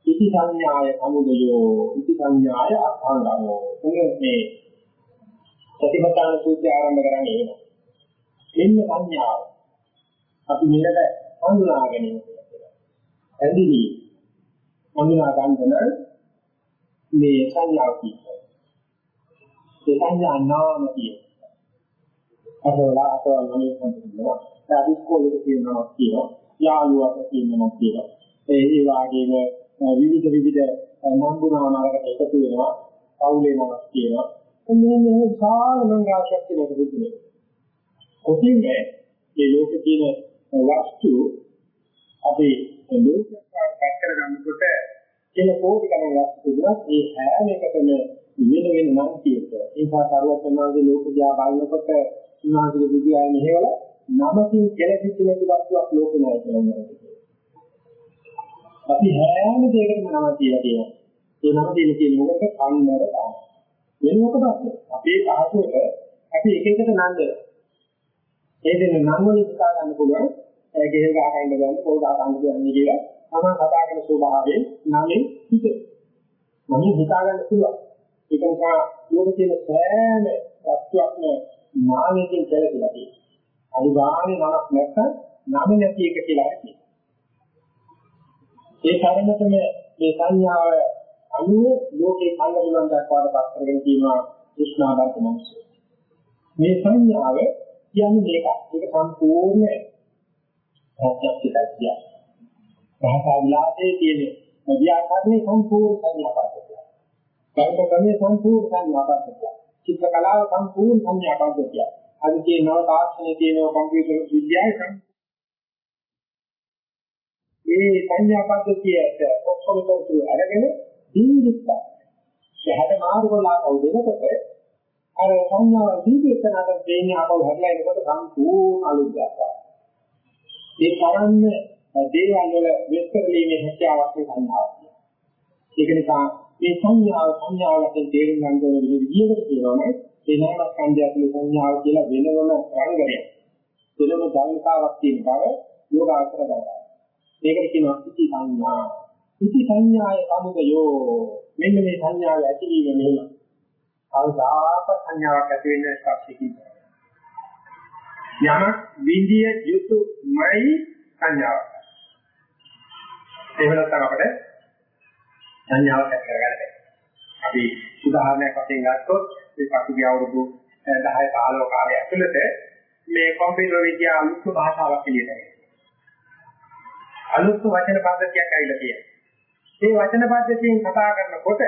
ඉති සංඥාය අනුදයෝ. ඉති සංඥාය අඛාංගෝ. මේ සතිපට්ඨාන සූත්‍රය ආරම්භ කරන්නේ එහෙම. මෙන්න සංඥාව. අපි මෙලද හඳුනා ගැනීම කියලා. ඇඳිලි හඳුනා ගන්න මේ සංඥාව කියන්නේ. ඒ සංඥා නාම කියන්නේ. අදලා අතවල් වලින් හඳුන්වනවා. අපි ඉස්කෝලේ කියනවා කියනවා යාළුවාට කියනවා කියනවා ඒ ඒ වගේම විවිධ විවිධ නම්බුනානාකට එකතු වෙනවා පවුලේ නමක් කියනවා මේ මේ විශාල මංගාශයක් කියන බුදුනේ කොටින්ද මේ ලෝකේ තියෙන වස්තු අපි ලෝකයක් පැත්තට ගන්නකොට කියන කෝටි ගණන් වස්තු දුනත් මේ හැම එකටම වෙන වෙන නම් කියත. ඒක සාරවත්නාගේ ලෝක දිහා බලනකොට උන්වහන්සේගේ බුදු ආයන හේවලා නමකින් කෙලෙසිච්ච නැති වස්තුවක් ලෝකේ නැහැ කියලා නේද? අපි හැම දෙයකටම නම තියලා තියෙනවා. ඒ නම දෙන්න තියෙන මොකද කන්නර තමයි. වෙන මොකද අපේ පහසුවට අපි එක එකට නන්ද. ඒ දෙන නම් වලින් හිතා ගන්න පුළුවන්. ඒ ගෙහෙල් ගහ ගන්න ගන්න පොල් ගහ ගන්න කියන්නේ කියලා. තමයි කතා කරන ස්වභාවයෙන් නමින් හිත. මම හිතා ගන්න පුළුවන්. ඒක නිසා ලෝකේ තියෙන සෑම වස්තුවක්ම නාමයෙන් කැලකිලා තියෙනවා. අනිවාර්ය නමක් නැත්නම් නම නැති එක කියලා කියනවා. ඒ කාරණතම මේ සංඥාව අනුව ලෝකේ කල්ල බුලන් දක්වාට පත් කරගෙන තියෙනවා කෘෂ්ණාබද්ධ මනස. මේ සංඥාව කියන්නේ මේක. ඒක සම්පූර්ණ ප්‍රත්‍යක්ෂයි. භාෂා විලාසයේ තියෙන ව්‍යාකරණේ සම්පූර්ණ සංඥා පද්ධතිය. කල්පකමේ සම්පූර්ණ සංඥා පද්ධතිය. චිත්‍ර කලාව සම්පූර්ණ සංඥා පද්ධතිය. අද කියනවා තාක්ෂණයේ තියෙන කම්පියුටර් විද්‍යාවේ මේ සංඥා පද්ධතියට ඔක්කොම කවුරු අරගෙන දීවිත්ත. එහට මාරු කරලා කවුද දෙනකොට අර සංඥාව දීවිත්තනට දෙන්නේ ආපහු හැදලා එනකොට සම්පූර්ණ අලුත්යක්. මේ තරන්න දේවල් වල විස්තරලීමේ හැකියාවක් මේ සංඥාවක්. ඒක නිසා මේ සංඥාව සංඥාවකින් තේරුම් ගන්න ඕන විදිහට කියනවානේ ඒ නාම ස්කන්ධය ඇතුළේ සංඥාව කියලා වෙනම රංගනයක්. වෙනම ධර්මතාවක් තියෙන බව යෝගාචර දන්නවා. ඒකට කියනවා ඉති සංඥා. ඉති සංඥාය සමුදයෝ. මෙන්න මේ සංඥාව ඇතිවීම මෙහෙම. කවදාක සංඥාවක් ඇති වෙන්නේ ස්පර්ශකින්. යමක් විඳිය යුතුමයි සංඥාව. එහෙම නැත්නම් අපිට සංඥාවක් ඇති කරගන්න බැහැ. අපි උදාහරණයක් වශයෙන් ගත්තොත් මේ පසුගිය අවුරුදු 10 15 කාලය ඇතුළත මේ කම්පියුටර් විද්‍යාව අලුත් භාෂාවක් එළියට එනවා. අලුත් වචන පද්ධතියක් ඇවිල්ලා තියෙනවා. මේ වචන පද්ධතියෙන් කතා කරනකොට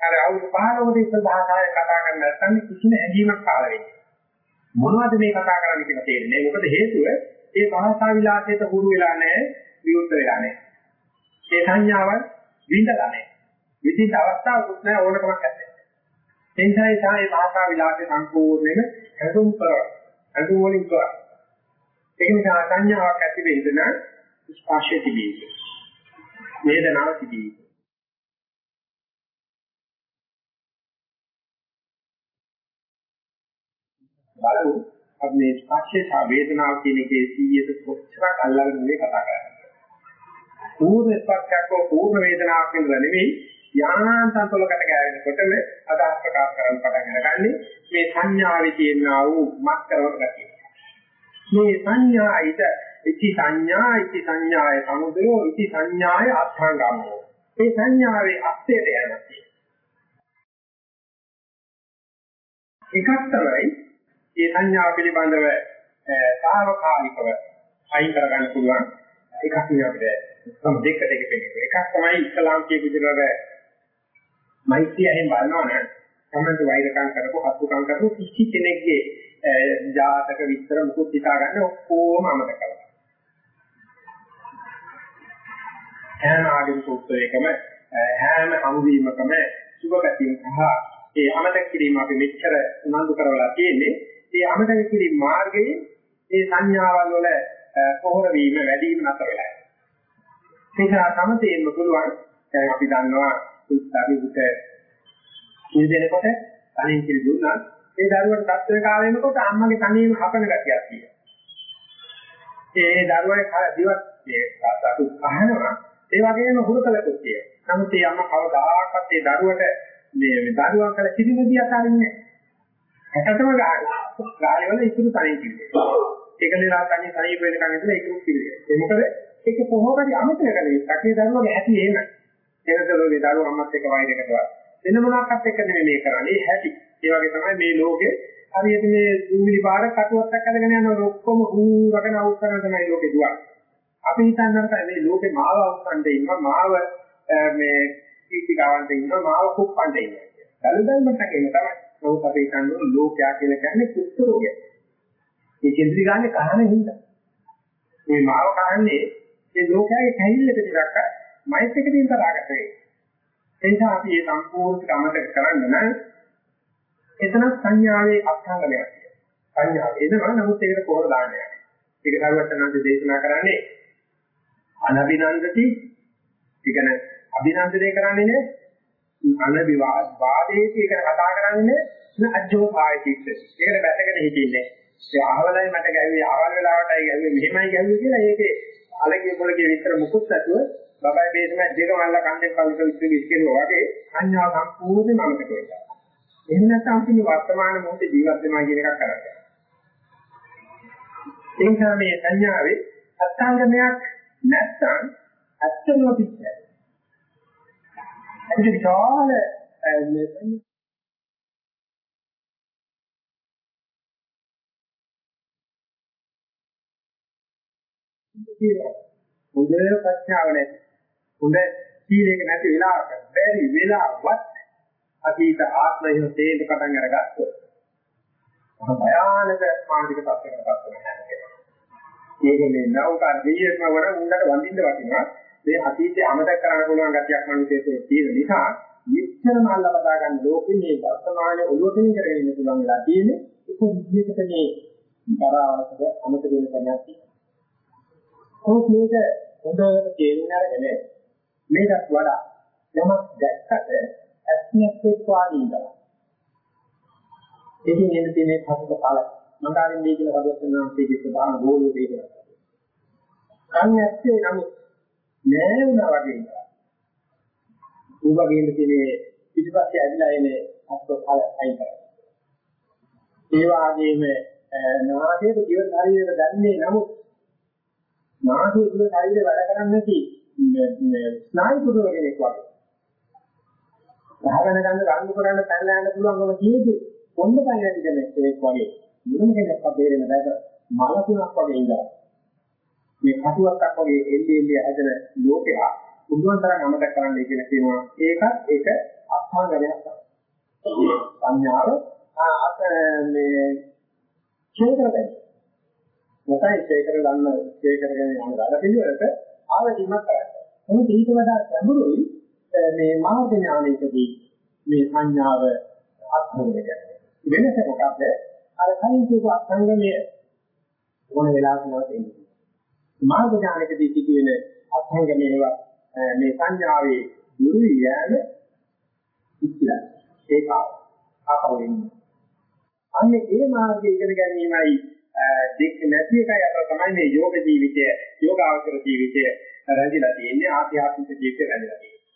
අර අවුරුදු 15කට ඉස්සර භාෂාවෙන් කතා කරන නැත්නම් කිසිම ඇඟීමක් පාල වෙන්නේ. මොනවද මේ කතා කරන්නේ කියලා තේරෙන්නේ. මොකද හේතුව ඒ භාෂා විලාසයට හුරු වෙලා නැහැ, විවුර්ත වෙලා නැහැ. ඒ සංඥාවන් විඳලා නැහැ. විදිහට අවස්ථාවකුත් නැහැ ඕනකමක් නැත්තේ. ඒ නිසා ඒ තමයි භාෂා විලාසය සම්පූර්ණයෙන්ම හැඳුම් කරා. හැඳුම් වලින් කරා. ඒක නිසා සංඥාවක් ඇති වෙන්න නම් ස්පර්ශය තිබීම. වේදනාව තිබීම. බලමු අපි මේ ස්පර්ශය සහ වේදනාව කියන එකේ 100ට කොච්චරක් අල්ලගෙන මේ කතා කරන්නේ. පූර්ණ ස්පර්ශයක් හෝ පූර්ණ වේදනාවක් වෙනවා නෙවෙයි යාන්තම් තොලකට ගෑවෙනකොටම අදහස් ප්‍රකාශ කරන්න පටන් ගන්නන්නේ මේ සංඥාවේ තියෙනා වූ මත් කරන ගතිය. මේ සංඥායිත ඉති සංඥා ඉති සංඥාය සමුදයෝ ඉති සංඥාය අත්ංගමෝ. මේ සංඥාවේ අත්යට යනවා. එකක් තමයි මේ සංඥාව පිළිබඳව සාවකාලිකව අයින් කරගන්න පුළුවන් එකක් නේ අපිට තම දෙක දෙක වෙන්නේ. එකක් තමයි ඉස්ලාම් කිය විදිහට මෛත්‍රිය එහෙම බලනවා නම් තමයි වෛරකම් කරපු හත්තුකම් කරපු කිසි කෙනෙක්ගේ ජාතක විස්තර මුකුත් හිතා ගන්න ඔක්කොම අමතක කරනවා. හැම ආගමික උත්සවයකම හැම හමුවීමකම සුබපැතිම සහ ඒ අමතක කිරීම අපි මෙච්චර උනන්දු කරවලා තියෙන්නේ. ඒ අමතක කිරීම මාර්ගයේ ඒ සංඥාවල් වල පොහොර වීම වැඩි වීම නතර වෙලා. ඒක සමතේන්න පුළුවන්. දැන් අපි දන්නවා දරුවෙකුට කිරි දෙනකොට තනින් කිරි දුන්නා ඒ දරුවට දත් කාලේ වෙනකොට අම්මගේ තනියම හපන ගතියක් තියෙනවා. ඒ දරුවා දිවත් ඒ සතු අහනවා ඒ වගේම හුරුකලකුත් තියෙනවා. නමුත් ඒ අම්මා කවදාකවත් ඒ දරුවට මේ දරුවා කළ කිරිමුදිය අතාරින්නේ නැහැ. හැටතම ගාලා ගාලේ වල ඉතුරු තනින් කිරි. ඒක නෙලා තනින් තනින් වෙනකන් ඉතල ඉතුරු කිරි. ඒ මොකද ඒක කොහොමද අමතක කරන්නේ? කටේ දරුවගේ ඇති එහෙම. එනතලෝගේ දරුවෝ අම්මත් එක්ක වෛරයකටවත් වෙන මොනක්වත් එක්ක නෙමෙයි මේ කරන්නේ. හැටි. ඒ වගේ තමයි මේ ලෝකේ හරියට මේ දුම්බිලි පාර කටුවක්ක් අරගෙන යනවා ඔක්කොම ඌ වගේ නවුස් කරන තමයි ලෝකේ දුවන්නේ. අපි හිතන්නේ මේ ලෝකේ මාව අවසන්ට ඉන්නවා මාව මේ කීතිකාවන්ට ඉන්නවා මාව කුප්පන්ට ඉන්නවා කියලා. දලුදල්මට කියන තමයි. නමුත් අපි හිතන්නේ ලෝකයා කියලා කියන්නේ කුෂ්ඨ රෝගය. මේ කෙන්ද්‍රි ගන්න කහන හින්දා. මේ මාව කහන්නේ මේ ලෝකයාගේ කැහිල්ලක ටිකක් මෛත්‍රිකකින් තරහකට වෙයි. ඒ නිසා අපි මේ සම්පූර්ණ ගමනට කරන්න නම් එතන සංඥාවේ අත්ංගනයක් සංඥාව එනවා නමුත් ඒකට කොහොමද දාන්නේ? ඒක දරුවචනන්ද දේශනා කරන්නේ අනබිනන්දති ඉගෙන අභිනන්දනය කරන්නේ නේ අනබිවාද වාදයේදී ඒක කතා කරන්නේ නේ අජෝ පායිතික්ස. ඒකට බැටගෙන හිටින්නේ. ඒ අහවලයි මට ගැව්වේ අහවල් වෙලාවටයි ගැව්වේ මෙහෙමයි ගැව්වේ කියලා ඒකේ අලගේ පොලගේ විතර මුකුත් නැතුව බබයි බේසම දෙක මල්ල කන්දේ කවිත විශ්ව විශ්කේනවා වගේ සංඥා සම්පූර්ණයෙන්ම අමතක වෙනවා. එහෙම නැත්නම් අපි වර්තමාන මොහොතේ ජීවත් වෙනවා කියන එකක් කරන්නේ. ඒ නිසා මේ සංඥාවේ අත්ංගමයක් නැත්නම් ඇත්තම පිටයි. ඒක විශාල මේ හොඳ ප්‍රඥාව නැති. හොඳ සීලයක නැති වෙලාවක බැරි වෙලාවත් අතීත ආත්මය තේින්න පටන් අරගත්තොත් මහ භයානක මානසික තත්ත්වයකට පත් වෙනවා. මේක මේ නෞකා දෙයක්ම වර උන්ට වඳින්න වටිනවා. මේ අතීතයේ අමතක කරන්න පුළුවන් ගතියක් මනුස්සයෙකුට තියෙන නිසා මෙච්චරම අල්ලා බදා ගන්න ලෝකෙ මේ වර්තමානයේ ඔළුවකින් කරගෙන ඉන්න පුළුවන් වෙලා තියෙන්නේ ඒක විදිහකට මේ තරාවකට අමතක වෙන කෙනෙක් කොහොමද මේක හොඳට තේරුම් අරගෙන මේකට වඩා යමක් දැක්කට ඇස්මියක් එක්ක ආදීනවා. ඒකෙන් එන තියෙන පසුක ඵල මඟාරින් දී කියලා කවදාවත් නම් මේකේ ප්‍රධාන ගෝලය දෙයක්. කන් ඇත්තේ නමුත් නෑ වුණා වගේ ඉන්නවා. ඒ වගේම තියෙන පිටිපස්සේ ඇදලා එන පසුක ඵල අයින් කරනවා. ඒ වගේම නාසයේ ජීව ශරීරයට දැන්නේ නමුත් නාසයේ ජීව ශරීරය වැඩ කරන්නේ නැති ස්නායු පුදුම කෙනෙක් වගේ. ගහගෙන ගන්න රණ්ඩු කරන්න පැනලා යන්න පුළුවන්කම තියෙදි කොන්ද පය නැති කෙනෙක් වගේ. මුලින්ම කෙනෙක් අපේරෙන බෑද මලකුණක් වගේ ඉඳලා. මේ කටුවක්ක් වගේ එල්ලි එල්ලි හැදෙන ලෝකයක් උන්වන් තරම් අමතක කරන්නයි කියලා කියනවා. ඒකත් ඒක අස්ථාංගයක් තමයි. සංඥාව ආ මේ බැහැ. මොකයි ඡේදර ගන්න ඡේදරගෙන යන වැඩ පිළිවෙලට ආවදීමක් කරන්නේ. මොකද ඊට වඩා ගැඹුරුයි මේ මාර්ග ඥානයකදී මේ සංඥාව අත්හොරගෙන ගන්න. වෙනස මොකක්ද? අර කලින් කියපු අත්ංගමයේ මොන වෙලාවක නවතින්නේ. මාර්ග ඥානයකදී සිදුවෙන අත්ංගමයේවත් මේ සංඥාවේ දුරු යෑම ඉච්චිලා ඒක ආපවෙන්නේ. අන්නේ ඒ මාර්ගය ඉගෙන ගැනීමයි දෙක නැති එකයි අපර තමයි මේ යෝග ජීවිතය, යෝගාවචර ජීවිතය රැඳිලා තියෙන්නේ ආධ්‍යාත්මික ජීවිතය රැඳිලා තියෙන්නේ.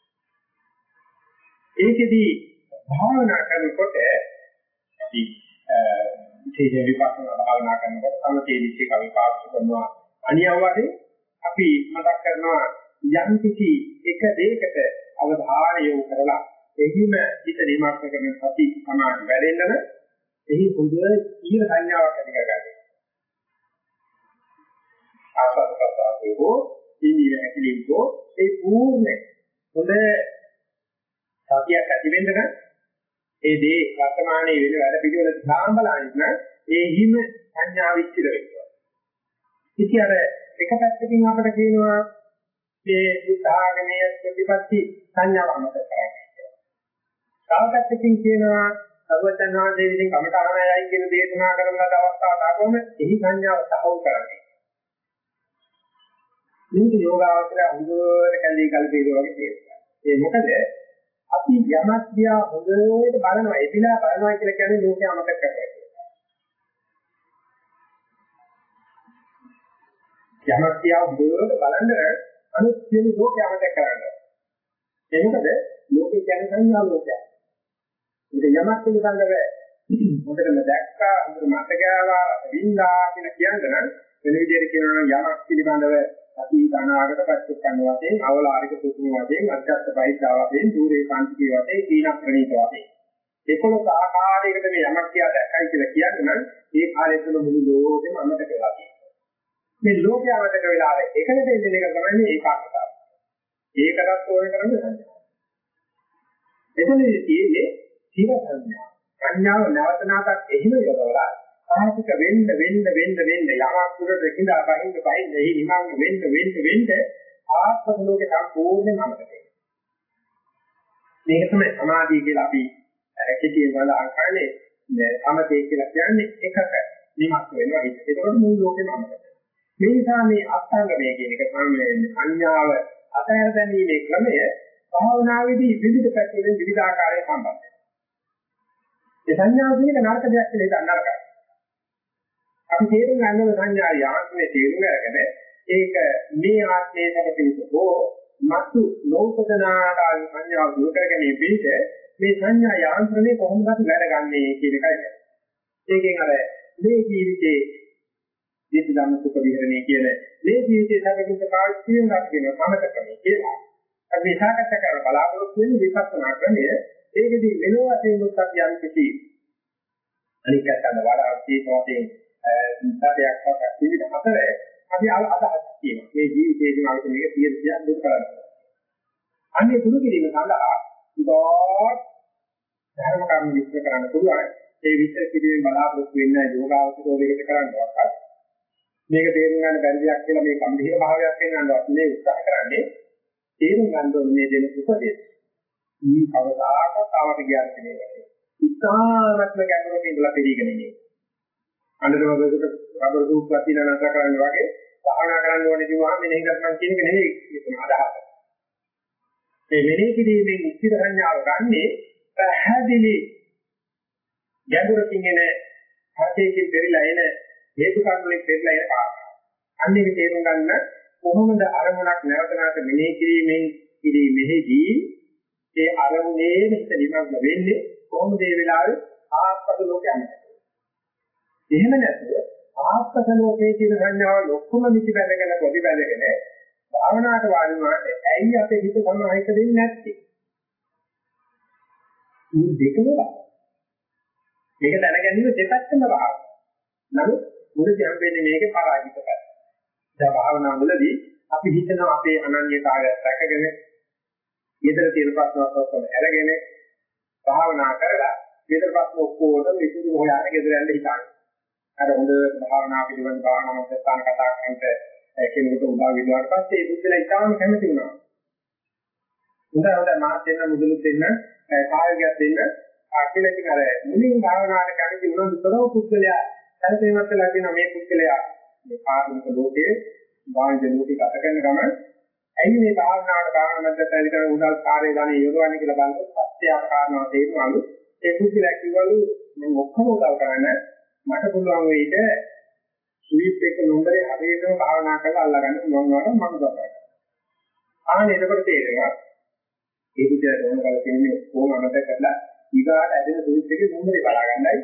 ඒකෙදී භාවනා කරනකොට අපි විශේෂ විපස්සනා භාවනා කරනකොට සමතේදිච්ච කවි පාස්තු කරනවා අනිවාර්යයෙන් අපි මතක් කරනවා යම් කිසි එක දෙයකට අවධානය යොමු කරලා එහිම හිත නිමග්න කරන සති සමාධි වැඩෙන්නම එහි හොඳ ඊර සංඥාවක් ඇති කරගන්නවා. ආසස්කතාවෝ ඉනිල ඇතිලින්කෝ ඒ පූර්ණ හොඳ සතියක් ඇති වෙන්න නම් ඒ දේ වර්තමානයේ වෙන වැඩ පිළිවෙල සාම්බලයින ඒ හිම සංඥා විචිත වෙනවා. ඉතින් අර එක පැත්තකින් අපිට කියනවා මේ බුද්ධාගමයේ ප්‍රතිපත්ති සංඥාව අමතක කරන්නේ. තව පැත්තකින් කියනවා සර්වඥාන්සේ විසින් කමඨානයයි කියන දේශනා කරන ලද අවස්ථාවට ආවම එහි සංඥාව සහවු කරන්නේ. මේක යෝගාවචර අනුගමන කල්ලි කල්පේ වගේ තේරුම් ඒ මොකද අපි යමක් දිහා හොඳට බලනවා එදිනා බලනවා කියලා කියන්නේ ලෝකේ අමතක කරනවා. යමක් දිහා හොඳට බලන්න අනිත් සියලු ලෝකේ අමතක කරනවා. ඒ මොකද ලෝකේ කියන්නේ සංඥා ලෝකයක්. ඒක යමක් පිළිබඳව හොඳටම දැක්කා හොඳට මතක ආවා වින්දා කියලා කියනනම් වෙන විදිහට කියනවා යමක් පිළිබඳව අතීත අනාගත පච්චුක්කන් වශයෙන් අවලාරික සුතුම වශයෙන් අධ්‍යාත්ම බයිසා වශයෙන් දුරේ කාන්තිකේ වශයෙන් දීන ප්‍රණීත වශයෙන් ඒකලොස් ආකාරයකට මේ යමක් කියලා දැක්කයි කියලා කියනනම් ඒ කාලය තුළ මුළු ලෝකෙම අමතක වෙලා තියෙනවා මේ ලෝකය අමතක වෙලා එකද දෙන්නේ එක තමයි ඒකාග්‍රතාව ඒකටත් ඕන කරන්නේ සංඥා එතනදී තියෙන්නේ සිර සංඥා. සංඥාව නැවත නැවතත් එහෙම යොදවලා සාහිතික වෙන්න වෙන්න වෙන්න වෙන්න යමක් උඩට කිඳා බහින්න බහින්න එහි නිමංග වෙන්න වෙන්න වෙන්න ආත්ම ලෝකේ සම්පූර්ණයෙන්ම අමතකයි. මේක තමයි සමාධිය කියලා අපි කෙටියෙන් වලහන් කරන්නේ සමතේ කියලා කියන්නේ එකක නිමක් වෙනවා හිත. ඒකවල මුළු ලෝකෙම අමතකයි. මේ නිසා මේ අත්ංගමය කියන එක තමයි සංඥාව අතහැර දැමීමේ ක්‍රමය භාවනාවේදී විවිධ පැතිවලින් විවිධ ආකාරයෙන් සම්බන්ධයි. ඒ සංඥාව කියන එක නරක දෙයක් කියලා හිතන්න නරකයි. අපි තේරුම් ගන්න ඕන සංඥා යාත්මේ තේරුම් අරගෙන ඒක මේ ආත්මයේ සැපපිට හෝ මතු ලෝකදනාකාර සංඥාව දුරු කරගැනීම පිණිස මේ සංඥා යාන්ත්‍රණය කොහොමද අපි වැඩගන්නේ කියන එකයි. ඒකෙන් අර මේ ජීවිතේ ජීවිත ධම්ම සුඛ විහරණය කියන මේ ජීවිතේ සැපපිට පාවිච්චි වෙනවා කියන සමතකමයි කියලා. අපි සාකච්ඡා කරලා බලාපොරොත්තු වෙන්නේ විපස්සනා ක්‍රමය ඒකදී මෙලොව වශයෙන් උත් අපි යම් කිසි අනික් අතන වඩා විශේෂ වශයෙන් සත්‍යයක් වත් විවිධ හතර අපි අදහස් කියනවා. මේ ජීවිතයේදී අපිට මේක 100ක් දුරු කරන්න. අන්නේ දුරු කිරීම සඳහා උදාත් ධර්ම කර්ම විස්තර කරන්න පුළුවන්. ඒ විස්තර කිරීමෙන් බලාපොරොත්තු වෙන්න යෝගාවචරෝ දෙකට කරන්නවත් මේක තේරුම් ගන්න බැරි දෙයක් කියලා මේ ගම්භීර භාවයක් වෙනවවත් මේ උත්සාහ කරන්නේ තේරුම් ගන්න ඕනේ මේ දෙන උපදේශ. මේ කවදාකවත් ආවට ගියාට නෙවෙයි. ඉතාමත්ම ගැඹුරක ඉඳලා පිළිගෙන ඉන්නේ. අnder වගේකට රබර් සූප් ලතිලා නැතර කරන්න වගේ සාහනා කරන්න ඕනේ කිව්වහම මෙනෙහි කරන්න කියන එක නෙවෙයි ඒක අදහස. මේ මෙනෙහි කිරීමෙන් ඉස්තිර සංඥාව ගන්නේ පැහැදිලි ගැඹුරකින් එන හතේකින් පෙරිලා එන හේතු කර්මවලින් පෙරිලා එන කාරණා. අන්න ඒක තේරුම් ගන්න කොහොමද අරමුණක් නැවත නැවත මෙනෙහි කිරීමෙන් කිරීමෙහිදී ඒ අරමුණේ හිත නිමග්න වෙන්නේ කොහොමද මේ වෙලාවේ ආත්පද ලෝකයක් එහෙම නැතුව ආත්පද ලෝකයේ තියෙන සංඥාව ලොකුම මිති බැඳගෙන පොඩි බැඳගෙන භාවනාවට වාඩි වුණාට ඇයි අපේ හිත සමාහිත වෙන්නේ නැත්තේ? මේ දෙකම මේක දැනගැනීම දෙපැත්තම භාවනාව. නමුත් මුලදී හම් වෙන්නේ මේකේ පරාජිත පැත්ත. දැන් භාවනා මුලදී අපි හිතනවා අපේ අනන්‍යතාවය රැකගෙන ඊතර තියෙන ප්‍රශ්නවත් ඔක්කොම අරගෙන භාවනා කරලා ඊතර ප්‍රශ්න ඔක්කොම විසඳු හොයාගෙන ගෙදර යන්න හිතන්නේ. අර හොඳ භාවනා පිළිබඳ භාවනා මතස්ථාන කතා කරනට කෙනෙකුට උදා විදුවාට පස්සේ ඒ බුද්ධලා ඉතාම කැමති වුණා. හොඳ හොඳ මාත් දෙන්න මුදුලු දෙන්න කාර්යයක් දෙන්න අකිල කියන අර මුලින් භාවනාවට කැමති වුණා විතරව පුද්ගලයා සැලසීමක් කළා කියන මේ පුද්ගලයා. මේ කාර්මික ලෝකයේ වාණිජ ලෝකේ ගත කරන ගමන් ඇයි මේ භාවනාවට භාවනා මැදට ඇවිල්ලා උදල් කාර්යය ගන්න යොදවන්නේ කියලා බලනකොට පස්සේ ආකාරනවා තේරුණාලු. ඒ පුද්ගලයා කිව්වලු මම ඔක්කොම උදව් කරන්න මට පුළුවන් වෙයිද? ස්වීප් එක නම්බරේ හරියටම භාවනා කරලා අල්ලගන්න පුළුවන් වුණා මම කරා. ආන එතකොට තේරෙනවා ඒ විදිහට ඕන කරලා කියන්නේ කොහොම අමතක කරලා ඊගාට ඇදෙන ස්වීප් එකේ නම්බරේ බලා ගන්නයි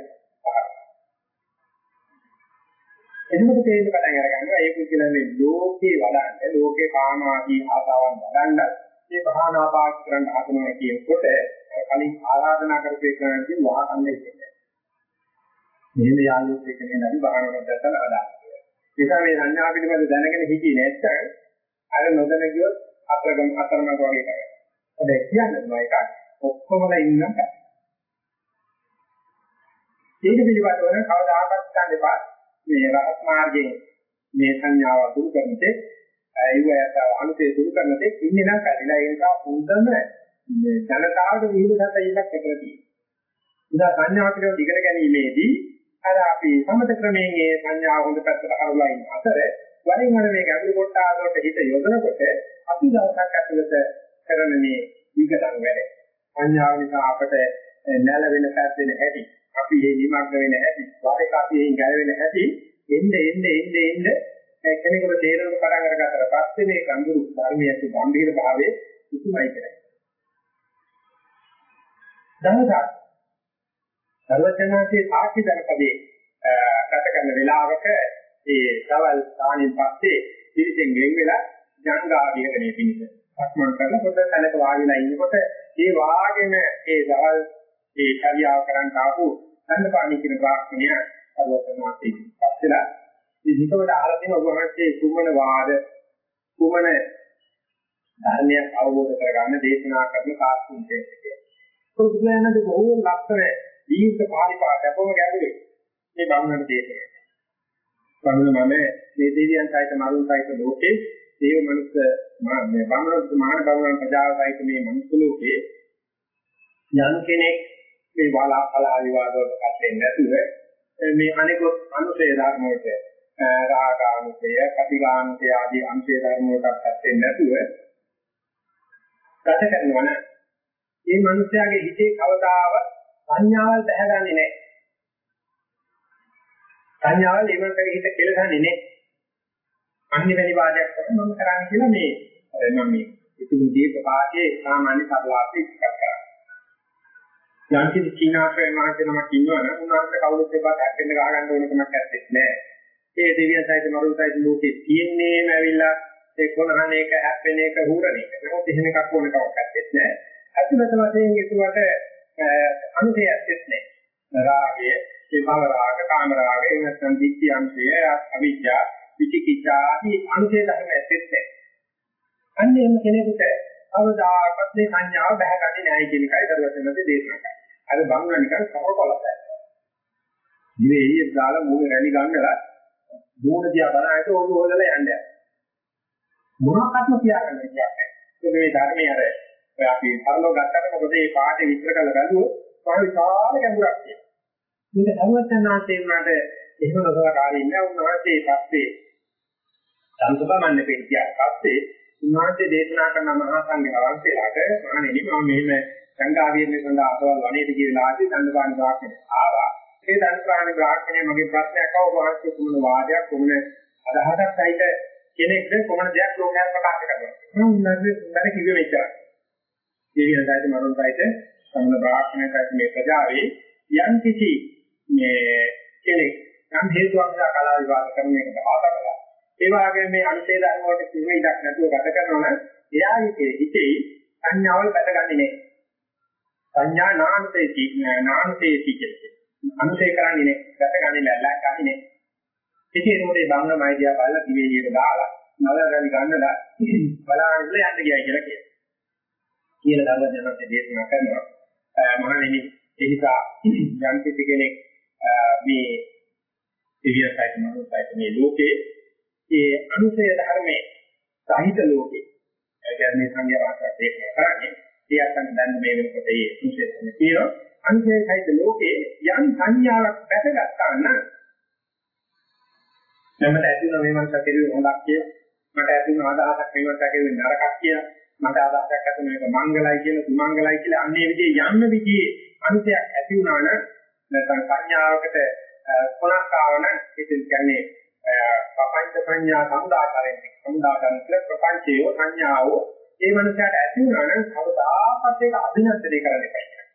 එතකොට තේරෙන්න පටන් අර ගන්නවා ඒක කියලා මේ ලෝකේ වඩන්න ලෝකේ කාම ආදී ආසාවන් වඩන්න මේ භාවනා පාස් කරන්න හදනවා කියනකොට කලින් ආරාධනා කරපු එක නම් වහකන්නේ කියන්නේ මෙහෙම යාළුවෙක් එක්ක නේද අපි බාහනකට දැක්කම ආදාන්නේ. නිසා මේ සංඥා පිළිබඳ දැනගෙන හිටියේ නැත්නම් අර නොදැන ගියොත් අතරගම අතරමඟ වගේ කරනවා. හැබැයි කියන්නේ නෝ එකක් ඔක්කොමලා ඉන්නක. ඒක පිළිබඳව නම් කවදාකවත් ගන්න එපා. මේ රහත් මාර්ගයේ මේ සංඥාව දුරු කරන්නේ ඒවයට අනුතේ දුරු කරන්නේ ඉන්නේ නම් කරිලා ඒක හොඳම ජනතාවට විහිළු සැප එකක් එකලා තියෙනවා. ඉතින් සංඥාව පිළිබඳව ඉගෙන ගැනීමේදී අර අපි සමත ක්‍රමයෙන් මේ සංඥාව හොඳ පැත්තට අරලා ඉන්න අතර වරින් වර මේ ගැඹුරු කොටස වලට හිත යොදනකොට අපි දවසක් ඇතුළත කරන මේ විගතන් වැඩ සංඥාව නිසා අපට නැල වෙන පැත් වෙන හැටි අපි මේ නිමග්න වෙන හැටි වාරයක අපි මේ ගැලවෙන හැටි එන්න එන්න එන්න එන්න කෙනෙකුට තේරෙන්න පටන් අරගත්තට පස්සේ මේ ගඳුරු ධර්මයේ ගැඹීර භාවයේ කිසිමයි කරන්නේ. දහසක් සර්වඥාන්සේ සාක්ෂි දරපදේ ගත කරන වෙලාවක ඒ දවල් දානින් පස්සේ පිළිසෙන් ගෙන් වෙලා ජංගාදීකනේ පිණිස සක්මන් කරලා පොඩ තැනක වාඩිලා ඉන්නකොට ඒ වාගෙන ඒ දවල් ඒ කාර්යාව කරන්න ආපු සම්පාණි කියන ප්‍රාඥය සර්වඥාන්සේ පස්සෙලා ඉතින් අහලා තියෙන ඔබ වහන්සේ කුමන වාද කුමන ධර්මයක් අවබෝධ කරගන්න දේශනා කරන කාර්යුන්ගේ කියලා. පුදුමයන්ද බොහෝ ලක්ෂණ දීර්ඝ පාරිපාත අපම ගැඹුරේ මේ බමුණට දේශනා. බමුණ මම මේ දෙවියන් සහිත මරුන් සහිත ලෝකේ දේව මනුස්ස මේ බමුණ මහා බමුණ ප්‍රජාව සහිත මේ මනුස්ස ලෝකේ යම් කෙනෙක් මේ වාලාපලා විවාද වලට පැටලෙන්නේ නැතුව මේ අනිකුත් අනුසේ ධර්ම වලට රාගානුසය, කටිගානුසය ආදී අනුසේ ධර්ම වලට පැටලෙන්නේ නැතුව ගත කරනවා නම් මේ මිනිස්යාගේ හිතේ කවදාවත් සංඥාවල් බැහැගන්නේ නැහැ. සංඥාවල් ඒකට හිත කෙලගන්නේ නැහැ. අන්නේ වැනි වාදයක් තමයි මම කරන්නේ කියලා මේ මම මේ ඉතින් දීප පාඨයේ සාමාන්‍ය සරලාර්ථය ඉස්සක් කරා. යම් කිසි චීනාශ්‍රය මහන්සියනමක් ඉන්නවනම් උන්වහන්සේ කවුරුත් එපා හැප්පෙන්න ගහ ගන්න ඕන කමක් නැත්තේ නෑ. ඒ දෙවියන් සහිත මරුන් සහිත ලෝකේ තියෙන්නේම ඇවිල්ලා ඒ කොනහන එක හැප්පෙන එක හුරන එක. නමුත් එහෙම එකක් ඕන කමක් නැත්තේ නෑ. අතුලත වශයෙන් ඒකට අනුසයක්ෙත් නැහැ. රාගය, ඒ භව රාග, කාම රාග, එහෙම නැත්නම් දික්ඛ අංශය, අවිජ්ජා, විචිකිච්ඡා ආදී අනුසය ධර්ම ඇත්තෙත් නැහැ. අන්න එහෙම කෙනෙකුට අවදාකත් මේ සංඥාව බහගන්නේ නැහැ කියන එකයි දරුවචනදී දේශනා කරන්නේ. අර බංගන නිකන් කරකොලක් දිවේ එළියට දාලා මූණ රැලි ගන්නලා මූණ දිහා බලනකොට ඕන හොලලා යන්නේ. මොනවත්ම කියාගන්න කියන්නේ. ඒක මේ ධර්මයේ අර අපි තරලෝ ගත්තට මොකද මේ පාඩේ විස්තර කරලා බැලුවොත් පහ විශාල ගැඹුරක් තියෙනවා. මේක සරුවචනාංශේ වුණාට එහෙම නොසලකාරී ඉන්න උන්වහන්සේ පස්සේ සංසපමන්න පෙන්නියා පස්සේ උන්වහන්සේ දේශනා කරන මහා සංඝ වහන්සේලාට මහණෙනි මම මෙහෙම සංඝාවියන්නේ සඳහා අසවල් වනයේට ගිය වෙලාවදී සංඝපාණ වාක්‍යය ආවා. ඒ ධර්මකාරී බ්‍රාහ්මණය මගේ ප්‍රශ්නයක් ආව වහන්සේ කුමන වාදයක් කුමන අදහසක් සහිත කෙනෙක්ද කුමන දෙයක් ලෝකයට ප්‍රකාශ කරනවා. මම උන්වහන්සේ කිව්වේ මෙච්චරයි. දෙවියන් සහිත මරුන් සහිත සම්ම බ්‍රාහ්මණය සහිත මේ ප්‍රජාවේ යම් කිසි මේ කෙනෙක් යම් හේතුවක් නිසා කලාව විවාද කරන එකට ආතකලා. ඒ වගේම මේ අනිත්‍ය ධර්ම වලට කිව්ව ඉඩක් නැතුව ගත කරනවා නම් එයාගේ හිතේ සංඥාවල් බැටගන්නේ නැහැ. සංඥා නාමතේති නාමතේති කියන්නේ. අනුසය කරන්නේ නැහැ. බැටගන්නේ නැහැ. ලැක්කන්නේ නැහැ. ඉතින් ඒක මොකද බංග මයිදියා බලලා දිවේලියට දාලා නවරගලි ගන්නලා බලාගෙන යන්න ගියයි කියලා කියනවා. කියලා දරුවා දැනට දේශනා කරනවා. මහණෙනි ඒ නිසා යම් කිසි කෙනෙක් මේ දිව්‍යසයිත මනෝසයිත මේ ලෝකේ ඒ අනුසය ධර්මයේ සාහිත ලෝකේ ඒ කියන්නේ සංඝයා වාසයක් දේශනා කරන්නේ ඒ අතන දැන් මේ වෙනකොට ඒ අනුසය තමයි තියෙනවා. අනුසය සහිත ලෝකේ යම් සංඥාවක් පැටගත්තා නම් මමට ඇති වෙන මේ මනස කෙරුවේ හොඳක් කියලා. මට ඇති වෙන අදහසක් මේ මනස කෙරුවේ නරකක් කියලා. මට අදහසක් ඇති මේක මංගලයි කියලා සුමංගලයි කියලා අන්නේ විදිහේ යන්න විදිහේ අනුසයක් ඇති වුණා නම් නැත්නම් සංඥාවකට කොනක් ආවන ඒක කියන්නේ ප්‍රපංච සංඥා සමුදාකරයෙන් සමුදාකරන කියලා ප්‍රපංචය සංඥාව ඒ මනසට ඇති වුණා නම් කවදාකවත් ඒක අභිනන්දනය කරන්න එපා කියලා.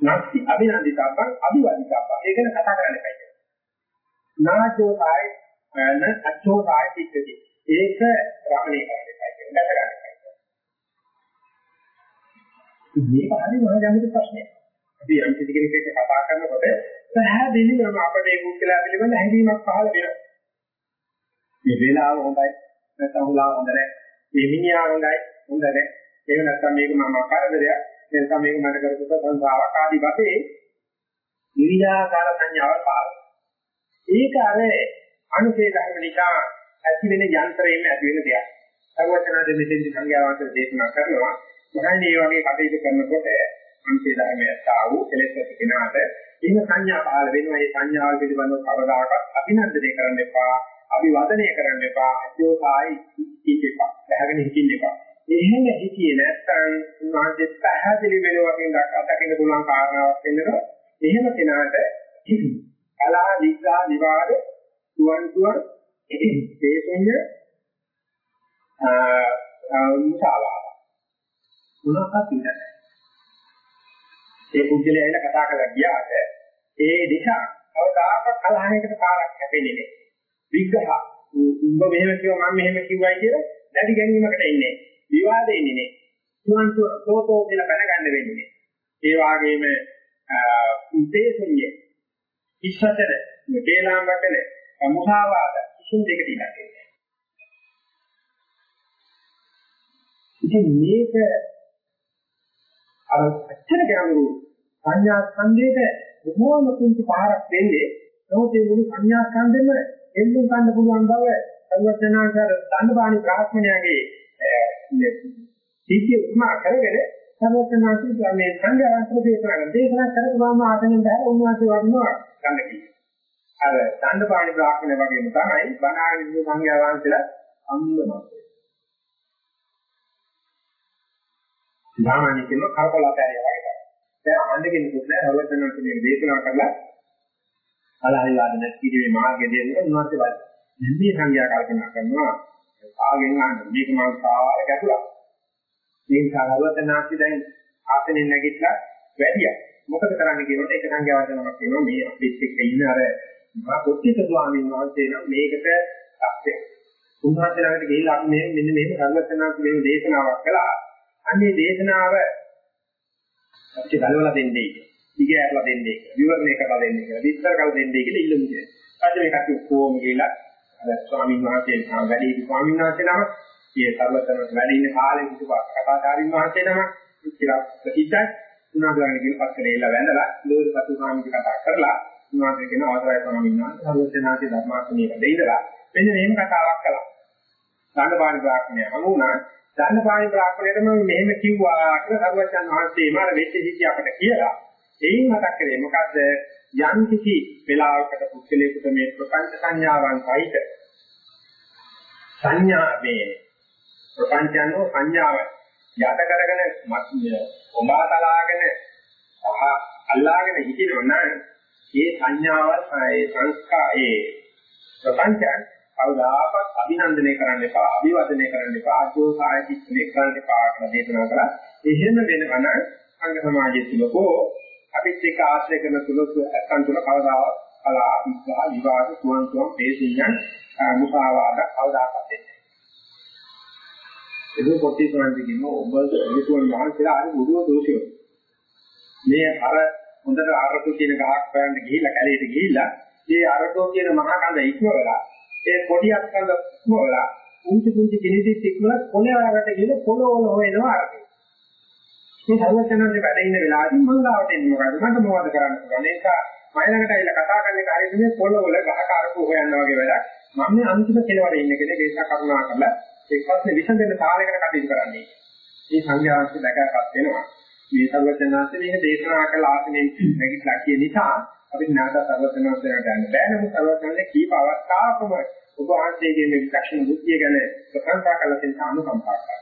නැති අභිනන්දිතබ්බන් අභිවාදිතබ්බන් ඒක ගැන කතා කරන්න එපා කියලා. නාචෝ කාය න අච්චෝ කාය පිටති. ඒක රමණය කරන්න එපා කියලා. නැත ගන්න එපා කියලා. මේක හරි මහා ජනක ප්‍රශ්නයක්. අපි යම් කිසි කෙනෙක් එක්ක කතා කරනකොට පැහැදිලිවම අපේ මේ මුක්කලා පිළිබඳ හැඟීමක් පහළ වෙනවා. මේ වේලාව හොඳයි නැත්නම් උලා හොඳ නැහැ. මේ මිනිහා හොඳයි හොඳ නැහැ. ඒක නැත්නම් මේක මම කරදරයක්. නැත්නම් මේක මට කරපු සංසාරක් ආදී වශයෙන් විවිධාකාර සංඥාවල් පහළ ඒක අර අනුසේ ධර්ම නිසා ඇති වෙන යන්ත්‍රයෙන් ඇති වෙන දෙයක්. සර්වඥාද මෙතෙන්දි සංඥාවන්ට දේශනා කරනවා. මහන්නේ මේ වගේ කටයුතු කරනකොට අන්තිම ධර්මයට ආවු කෙලෙස් ඇති කෙනාට ඉන්න සංඥා පහළ වෙනවා. මේ සංඥාවල් පිළිබඳව කවදාකවත් අභිනන්දනය කරන්න එපා. අභිවදනය කරන්න එපා. අජෝසායි ඉතිපා. දැහැගෙන හිටින්න එපා. එහෙම හිතියේ නැත්නම් උන්වහන්සේ පැහැදිලි වෙන වශයෙන් දක්වන්න පුළුවන් කාරණාවක් වෙනවා. එහෙම කෙනාට කලා විග්‍රහ විවාද තුවන් තුවන් ඒකෙන්ය ආ මුසාවාද මොනවාක් නැහැ. ඒ පුද්ගලයා ඇවිල්ලා කතා කරලා ගියාට ඒ නිසා කවදාකවත් කලහයකට පාරක් හැපෙන්නේ නැහැ. විග්‍රහ උඹ මෙහෙම කිව්වා මම මෙහෙම කිව්වයි කියලා දැඩි ගැනීමකට එන්නේ. විවාදෙ ඉන්නේ නැහැ. තුන්තු තෝතෝ කියලා බැනගන්න වෙන්නේ නැහැ. ඒ වගේම උදේසෙන්නේ ඉස්සතර දේලාම් වටන මොහාවාද කිසිම දෙයකට ඉඩක් නැහැ. ඉතින් මේක අර අච්චර ගැඹුරු සංඥා ස්කන්ධයේ බොහෝම කුංචි පාරක් දෙන්නේ නමුත් ඒ මුළු සංඥා ස්කන්ධෙම එල්ලුම් ගන්න පුළුවන් බව සර්වඥාන්තර දඬපාණි බ්‍රාහ්මණයාගේ සිද්ධිය උස්මා කරගෙන සර්වඥාන්තර මේ සංඥාන්තර දේශනා දේශනා කරපුවාම ආතනෙන් බහැර උන්වහන්සේ වඩනවා ගන්න කි. අර දඬපාණි බ්‍රාහ්මණය වගේම තමයි බණාගෙන සංඥා වහන්සේලා අන්දමත් සාමාන්‍ය කෙනෙක් කරකලාපෑරිය වගේ තමයි. දැන් අහන්න කෙනෙකුත් නෑ හවලතනට මේ දේශනා කරලා අලහරි වාද නැතිීමේ මාර්ගය දෙන්න උන්වහන්සේ වයි. දැන් මේ සංඥා කල්පනා කරනවා ආගෙන් අහන්න මේක මම සාවාර ගැටුණා. මේ නිසා හවලතනාසි දැන් ආසනෙන් නැගිටලා වැඩියා. මොකද කරන්න කියනකොට එක සංඥා වදනමක් කියනවා මේ අපිත් එක්ක ඉන්න අර මහා කොට්ටිත ස්වාමීන් වහන්සේ නම් මේකට සත්‍යය. උන්වහන්සේ ළඟට ගිහිල්ලා අපි මේ මෙන්න මෙහෙම සර්වඥාන්සේ මේ දේශනාවක් කළා. අන්නේ දේශනාව අපිට ගලවලා දෙන්නේ ඉගෑරලා දෙන්නේ විවරණය කරලා දෙන්නේ කියලා විස්තර කරලා දෙන්නේ කියලා ඉල්ලමු කියන්නේ. ඊට මේකට ඔක්කොම ගිහලා අර ස්වාමීන් වහන්සේ නම් වැඩි ස්වාමීන් වහන්සේ නම මේ සර්වතන වැඩි ඉන්න කාලේ විසුපත් කතාචාරින් වහන්සේ නම කියලා ප්‍රතිචාර උනාගාන කියන පස්සේ එලා වැඳලා ලෝකපතු ස්වාමීන් කතා කරලා උනාගේ කියන අවසරයි ස්වාමීන් වහන්සේ සර්වඥාන්සේ ධර්මාසනයේ වැඩ ඉඳලා මෙන්න මේම කතාවක් කළා. ගණ්ඩපාණි බ්‍රාහ්මණය හමුණා දන්නපාණි බ්‍රාහ්මණයටම මෙහෙම කිව්වා කියලා සරුවචන් වහන්සේ මාර වෙච්ච සිද්ධිය අපට කියලා. එයින් මතක් කරේ මොකද්ද? යම් කිසි වෙලාවකට පුද්ගලයෙකුට මේ ප්‍රපංච සංඥාවන් සහිත සංඥා මේ ප්‍රපංචයන්ෝ සංඥාව යට කරගෙන ඔබා තලාගෙන සහ අල්ලාගෙන හිටිනව නම් මේ සංඥාවල් ඒ සංස්කා ඒ ප්‍රපංචයන් කවදාකවත් අභිනන්දනය කරන්න එපා අභිවදනය කරන්න එපා අජෝසාය චිත්තනේ කරන්න එපා කියලා දේශනා කළා එහෙම වෙනවනම් අංග සමාජයේ තුලකෝ අපිත් එක්ක ආශ්‍රය කරන තුලක අත්කන් තුල කවදාවත් කලා විස්සා විවාද තුන් තුන් දේශියන් මුසාවාද කවදාකවත් දෙන්නේ ඒක පොටි සමාජයේ කියන ඔබ විසුවන් මහන්සියලා අර බුදුව දෝෂය. මේ අර හොඳට ආරතු කියන ගහක් හොයන්න ගිහිල්ලා කැලේට ගිහිල්ලා ඒ අරතෝ කියන මහා කඳ ඉක්මවලා ඒ පොඩි අත්කඳ ඉක්මවලා උන්ති කුංචි කිනිදිත් ඉක්මවලා කොනේ වලට ගිහින් පොළොවල හොයනවා අරතේ. මේ සර්වචනන්ගේ වැඩ ඉන්න වෙලාවදී මම ගාවට එන්නේ මොකද මට මොනවද කරන්න පුළුවන් ඒක මම ළඟට ඇවිල්ලා කතා කරන එක හරියට මේ පොළොවල ගහක අරපු හොයන්න වගේ වැඩක්. මම මේ අන්තිම කෙලවර ඉන්න කෙනෙක් ඒක කරුණා කරලා ඒ ප්‍රශ්නේ විසඳෙන්න තාලයකට කටයුතු කරන්නේ. මේ සංඥාංශ දැකගත් වෙනවා. මේ සර්වඥාන්සේ මේක දේශනා කළ ආසනෙන් නැගිටලා කිය නිසා අපිට නැවත සර්වඥාන්සේට ගන්න බෑ නමුත් සර්වඥාන්සේ කීප අවස්ථාවකම ඔබ වහන්සේගේ මේ විචක්ෂණ බුද්ධිය ගැන ප්‍රශංසා කළ තෙන් අනුකම්පා කරා.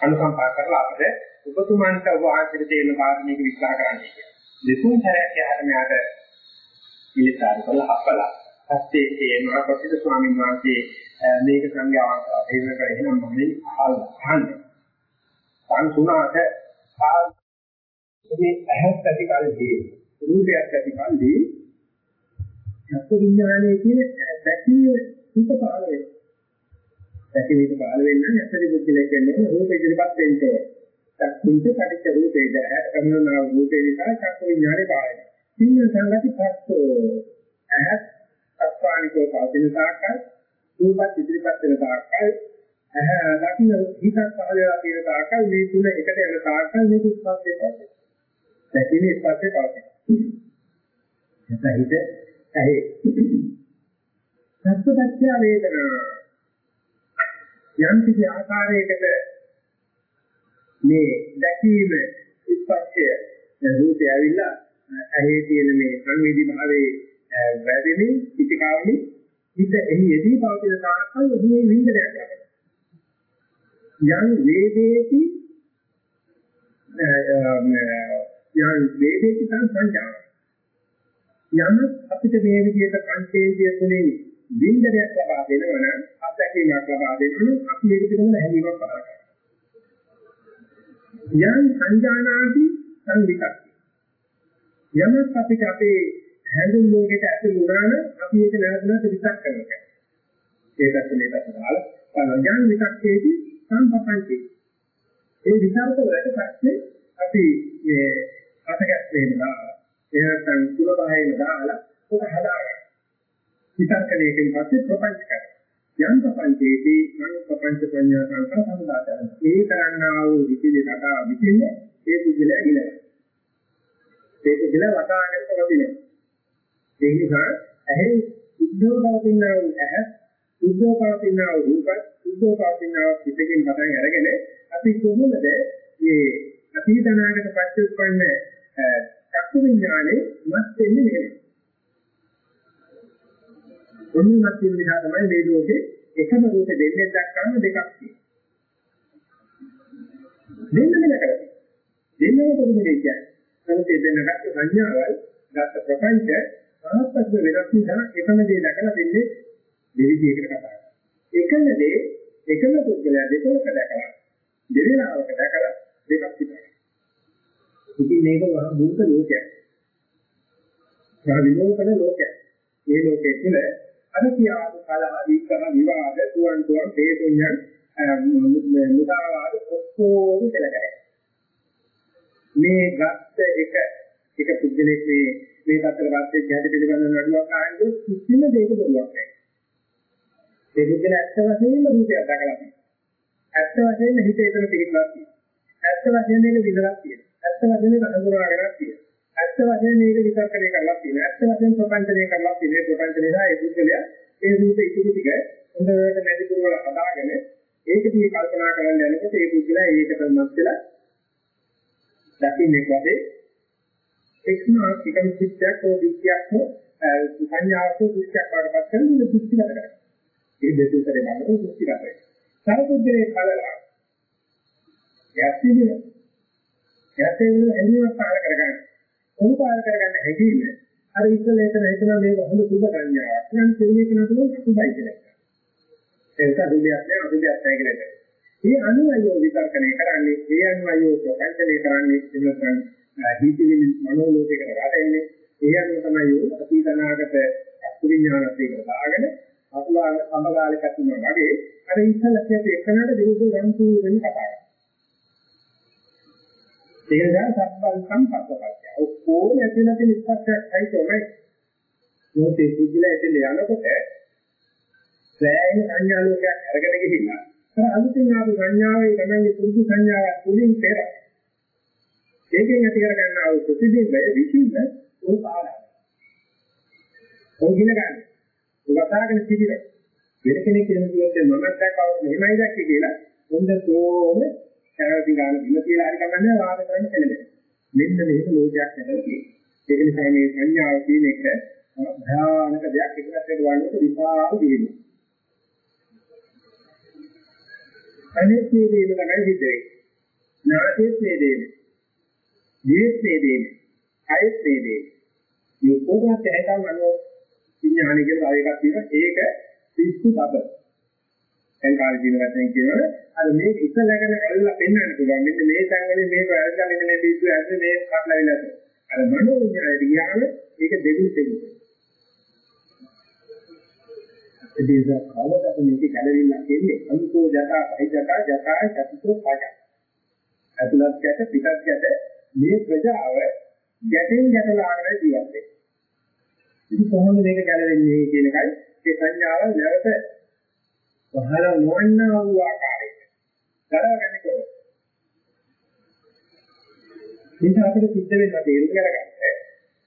අනුකම්පා කරලා අපිට ඔබතුමන්ට ඔබ වහන්සේට තේරෙන කාරණේක විස්තර කරන්න කියලා. දෙතුන් සැරයක් යහට මෙයාට ඉලිතාර කළා අපලා. පස්සේ ඒ මහපතිත ස්වාමීන් වහන්සේ මේක සංඥාවක් තේරෙන කර එහෙනම් මම අහලා අහන්නේ. සංසුණාට මේ ඇහත් ඇති කල්හි රූපයක් ඇති කල්හි චක්ක විඥානයේ කියන දැකීම හිත පහළ වෙනවා. දැකීම හිත පහළ වෙන්නේ ඇත්තටි බුද්ධිලක කියන්නේ රූප ඉදිරිපත් වෙන්නේ. චක්කුන්ට පටිච්ච රූපේ දැහ කරනවා රූපේ නිසා චක්ක විඥානේ පහළ වෙනවා. සින්න සංගති පස්සෝ ඇහත් අස්පානිකෝ පවතින තාක්කල් රූපත් ඉදිරිපත් වෙන තාක්කල් ඇහ දකින්න හිතක් පහළ වෙලා තියෙන තාක්කල් මේ තුන එකට යන තාක්කල් මේක ස්පර්ශය පස්සේ දැකීමේ ස්පර්ශය පවතින. එතහිට ඇහි. සත්‍යත්‍ය වේදනා යම් කිසි ආකාරයකට මේ දැකීම ස්පර්ශය. රූපය ඇවිල්ලා ඇහි තියෙන මේ සංවේදී භාවයේ වැඩෙමින් පිටිකාවෙමින් හිත එහි යෙදී පවතින තාක්කල් මේ විඳනයක් ලබනවා. යම් වේදේති යම් වේදේති සංඥා. යම් අපිට මේ විදිහට පංචේන්ද්‍රිය තුලින් වින්දනයක් ලබා දෙනවනම් අත්දැකීමක් ලබා දෙනවනම් අපි මේක පිළිබඳව හැඟීමක් පහළ කරනවා. යම් සංජානාති සංවිතක් යමක් අපිට අපේ හැඟුම් වලට ඇතුළු වුණා නම් අපි ඒක නැවත නැවත විචක් කරනවා ඒකත් මේකත් දාලා යම් විචක්කේදී සම්පපංචේ ඒ විචාරක වලට පස්සේ අපි මේ රසගත් වේම දාලා එහෙනම් කුලබහේම දාලා ඔක හදාගන්න. විතර්කණයකින් පස්සේ ප්‍රපංච කරනවා. යම් ප්‍රපංචයේදී මනෝ ප්‍රපංච ප්‍රඥා සංකල්ප සමුදාචරණ. මේ කරන්නා වූ විචිලේ කතා විචින්නේ ඒ කුජලයා ගිලන. ඒ කුජල වටාගෙන පවතිනවා. ඒ නිසා ඇහි උද්දෝපවතිනා වූ ඇහ උද්දෝපවතිනා වූ රූප උද්දෝපවතිනා වූ පිටකින් පටන් අරගෙන අපි කොහොමද මේ අතීතනාගත පච්චුප්පන්න චක්කු විඥානේ මත් වෙන්නේ නෙවෙයි. ඔන්නමත් වෙන නිසා තමයි මේ ලෝකේ එකම රූප දෙන්නේ දක්වන්න දෙකක් තියෙන්නේ. දෙන්න දෙන්න කරන්නේ. දෙන්නම කොහොමද කියන්නේ? නමුත් දෙන්නකට සංඥාවල් ගත ප්‍රපංච ආත්මක වෙනස් නිසා එකම දේ දැකලා දෙන්නේ දෙවිදියකට කතා කරනවා. එකම දේ එකම පුද්ගලයා දෙකකට දැකලා දෙවෙනාවක දැකලා දෙකක් විතරයි. ඉතින් මේක වහ බුද්ධ ලෝකයක්. වහ විනෝදන ලෝකයක්. මේ ලෝකයේ තුල අර කියාපු කලහ විකර විවාද තුන් තුන් හේතුන්යන් මුදාවාද ඔක්කොම දෙලකරේ. මේ ගත්ත එක එක පුද්ගලෙක් මේ මේ තත්ත්වයට පස්සේ ගැටි පිළිබඳව නඩුවක් ආන්නේ කිසිම දෙයක බොරුවක් නැහැ. ඒ පුද්ගල ඇත්ත වශයෙන්ම රූපයක් දැකලා තියෙනවා. ඇත්ත වශයෙන්ම හිත ඒතර පිළිගන්නවා තියෙනවා. ඇත්ත වශයෙන්ම මේක විඳලා තියෙනවා. ඇත්ත වශයෙන්ම අඳුරාගෙන තියෙනවා. ඇත්ත වශයෙන්ම මේක විචක්කරණය කරලා තියෙනවා. ඇත්ත වශයෙන්ම ප්‍රපංචනය කරලා තියෙනවා. ප්‍රපංච නිසා ඒ පුද්ගලයා ඒ රූප ඉතුරු ටික හොඳට නැති පුරවල හදාගෙන ඒක දිහා කල්පනා කරන්න යනකොට ඒ පුද්ගලයා ඒකට මත් වෙලා දකින්නේ වගේ එක්මා එකම චිත්තයක් හෝ විද්‍යාවක් හෝ සංඥාවක් හෝ දෘෂ්ටියක් වඩපත් කරන දෘෂ්ටි කරගන්න. ඒ දෙකේ කරේ බලන දෘෂ්ටි කරගන්න. සාපුද්දේ කලලා යැත්තිනේ යැත්තේ ඇලීමක් පාල කරගන්න. උපකාර කරගන්න හැකියිම අර ඉස්සෙල්ලා එතන හිතන මේක හොඳ සුබ සංඥාවක්. නම් කෙනෙක් නතුන සුබයි කියලා. ඒක දුලියක් නෑ අදුලියක් නෑ කියලා. මේ අනුයය විතර්කණය කරන්නේ, ඒ අනුයය ප්‍රපංචනය කරන්නේ ඉන්නකන් හිතවිලි මනෝලෝකයකට රැඳෙන්නේ. ඒ අනුව තමයි අතීත අනාගත අකුවිඥානත් එක්ක දාගෙන අතුලා සමගාලයක් තුනවා වගේ අර ඉස්සෙල්ලා කියපු එකනට විරුද්ධ ගන්තු වෙන කතා කරනවා. ඒක නිසා සම්බල් සම්පස්සපත්‍ය. ඔක්කොම ඇතුළත තියෙන ස්පර්ශයයි තමයි. මොකද පුදුලා ඇතුළේ යනකොට සෑහෙන සංඥා ලෝකයක් අරගෙන ගිහිල්ලා අර අලුතින් ආපු සංඥාවේ තමයි පුරුදු සංඥාවක් තුලින් පෙර. ඒකෙන් ඇති කර ගන්නා වූ ප්‍රතිබිම්බය විසින්ද උන් පාරයි. ඔය ගින ගන්න. උගතාගෙන සිටින වෙන කෙනෙක් කියන කිව්වොත් මම දැක්කව මෙහෙමයි දැක්කේ කියලා හොඳටම කැරටි ගන්න ඉන්න කියලා හරි කමන්නේ වාද කරන්න කෙනෙක්. මෙන්න මේක ලෝකයක් නැදලා තියෙනවා. ඒක නිසා මේ සංඥාව කියන එක භයානක දෙයක් එකකට වඩා විපාක දෙන්නේ. අනිත් මේ දේ තමයි හිතේ. නාසයේ මේ දේ. දිවේ මේ දේ. කයේ මේ දේ. මේ පොඩක් ඇහැටම අනෝ විඥානය කියලා තව එකක් තියෙනවා. ඒක පිස්සු තබ. දැන් කාලේ දින වශයෙන් කියනවනේ අර මේ ඉස්සලගෙන ඇල්ලලා පෙන්වන්න පුළුවන්. මෙන්න මේ සංගලේ මේක ඇල්ලලා මෙන්න මේ පිස්සු ඇද්ද මේ කටලවිලා තියෙනවා. අර මනෝ විඥානයට ගියාම ඒක දෙවිත් දෙවිත්. එදේසා කාලකට මේක ගැලවිලා කියන්නේ අනුකෝ ජතා බයි ජතා ජතා චතුතෝ පාඩ. අතුලත් ගැට පිටත් ගැට මේ ප්‍රජාව ගැටෙන් ගැටලාගෙන ජීවත් වෙනවා. ඉතින් කොහොමද මේක ගැලවෙන්නේ කියන එකයි ඒ සංඥාව නැවත පහළ නොවන්නා වූ ආකාරයට දරවගන්නේ කොහොමද? මේක අපිට සිද්ධ වෙනවා තේරුම් ගන්න.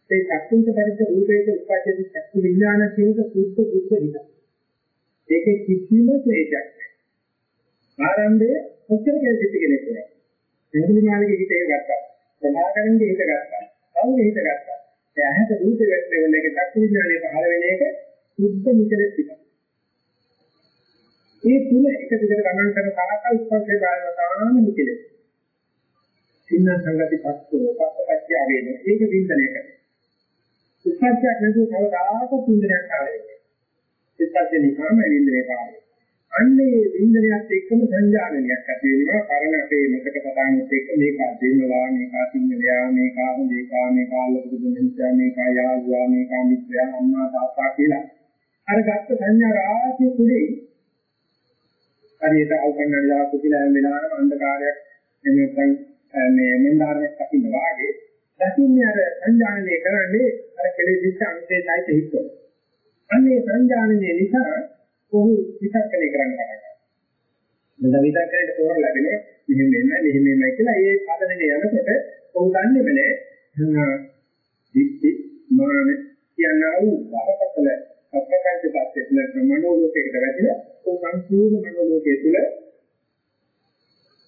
ඒ චක්කුන්ත පරිච්ඡ රූපේක උපජ්ජති චක්කු විඥාන කියනක සුද්ධ බුද්ධ හිත. ඒකේ කිසිම ක්ලේශයක් නැහැ. ආරම්භයේ ඔච්චර කෙලෙසිට කෙනෙක් නෑ. එංගලි මාළිගේ හිත එක ගත්තා. සමාකරන්නේ හිත ගත්තා. කවුද හිත ගත්තා? ඒ ඇහැට රූපේ වැටෙන එක චක්කු විඥානයේ පහළ වෙන එක සුද්ධ නිකලෙස් හිත. ඒ තුන එක දිගට ගණන් කරන තාකල් ස්පර්ශය බලන තාම නිකලෙස්. සින්න සංගති පස්සෝ පස්සපච්චය වේද ඒක වින්දනය කරනවා. ස්පර්ශයක් නැතුව කවදාක වින්දනයක් ආවේ. ස්පර්ශ නිසාම වින්දනය කරනවා. අන්නේ වින්දනයත් එක්කම සංජානනයක් ඇති වෙනවා. කරන අපේ මතක පතානුත් එක්ක මේක දෙන්නවා මේක සිංහලයා මේක මේක මේක අල්ලපු දෙන්නා මේක යාළුවා මේක මිත්‍රයා අම්මා තාත්තා කියලා. අර ගත්ත සංඥා රාශිය තුලින් හරියට අවකන්නලා කුතිලා හැම වෙලාවෙම අන්ධකාරයක් එන්නත්නම් මේ මන්දාරයක් දකින්න වාගේ දකින්නේ අර සංජානනය කරන්නේ අර කෙලෙසිච්ච අංශයයි හිතෝ. අන්නේ සංජානනය නිසා කොහොම විතක්කලේ කරන්න පටන් ගන්නවා. මෙන්න විතක්කලේ තෝර ලැබෙනවා මෙහෙම මෙන්න මෙහෙම මෙහෙම කියලා ඒ පදනේ යනකොට ඔහු දන්නේම නෑ. දික්ටි මාන කියනවා වරකටල අපකන්ත පැත්තට මනෝ ලෝකයකට වැදිලා ඔය සංකීර්ණ මනෝ ලෝකයේ තුල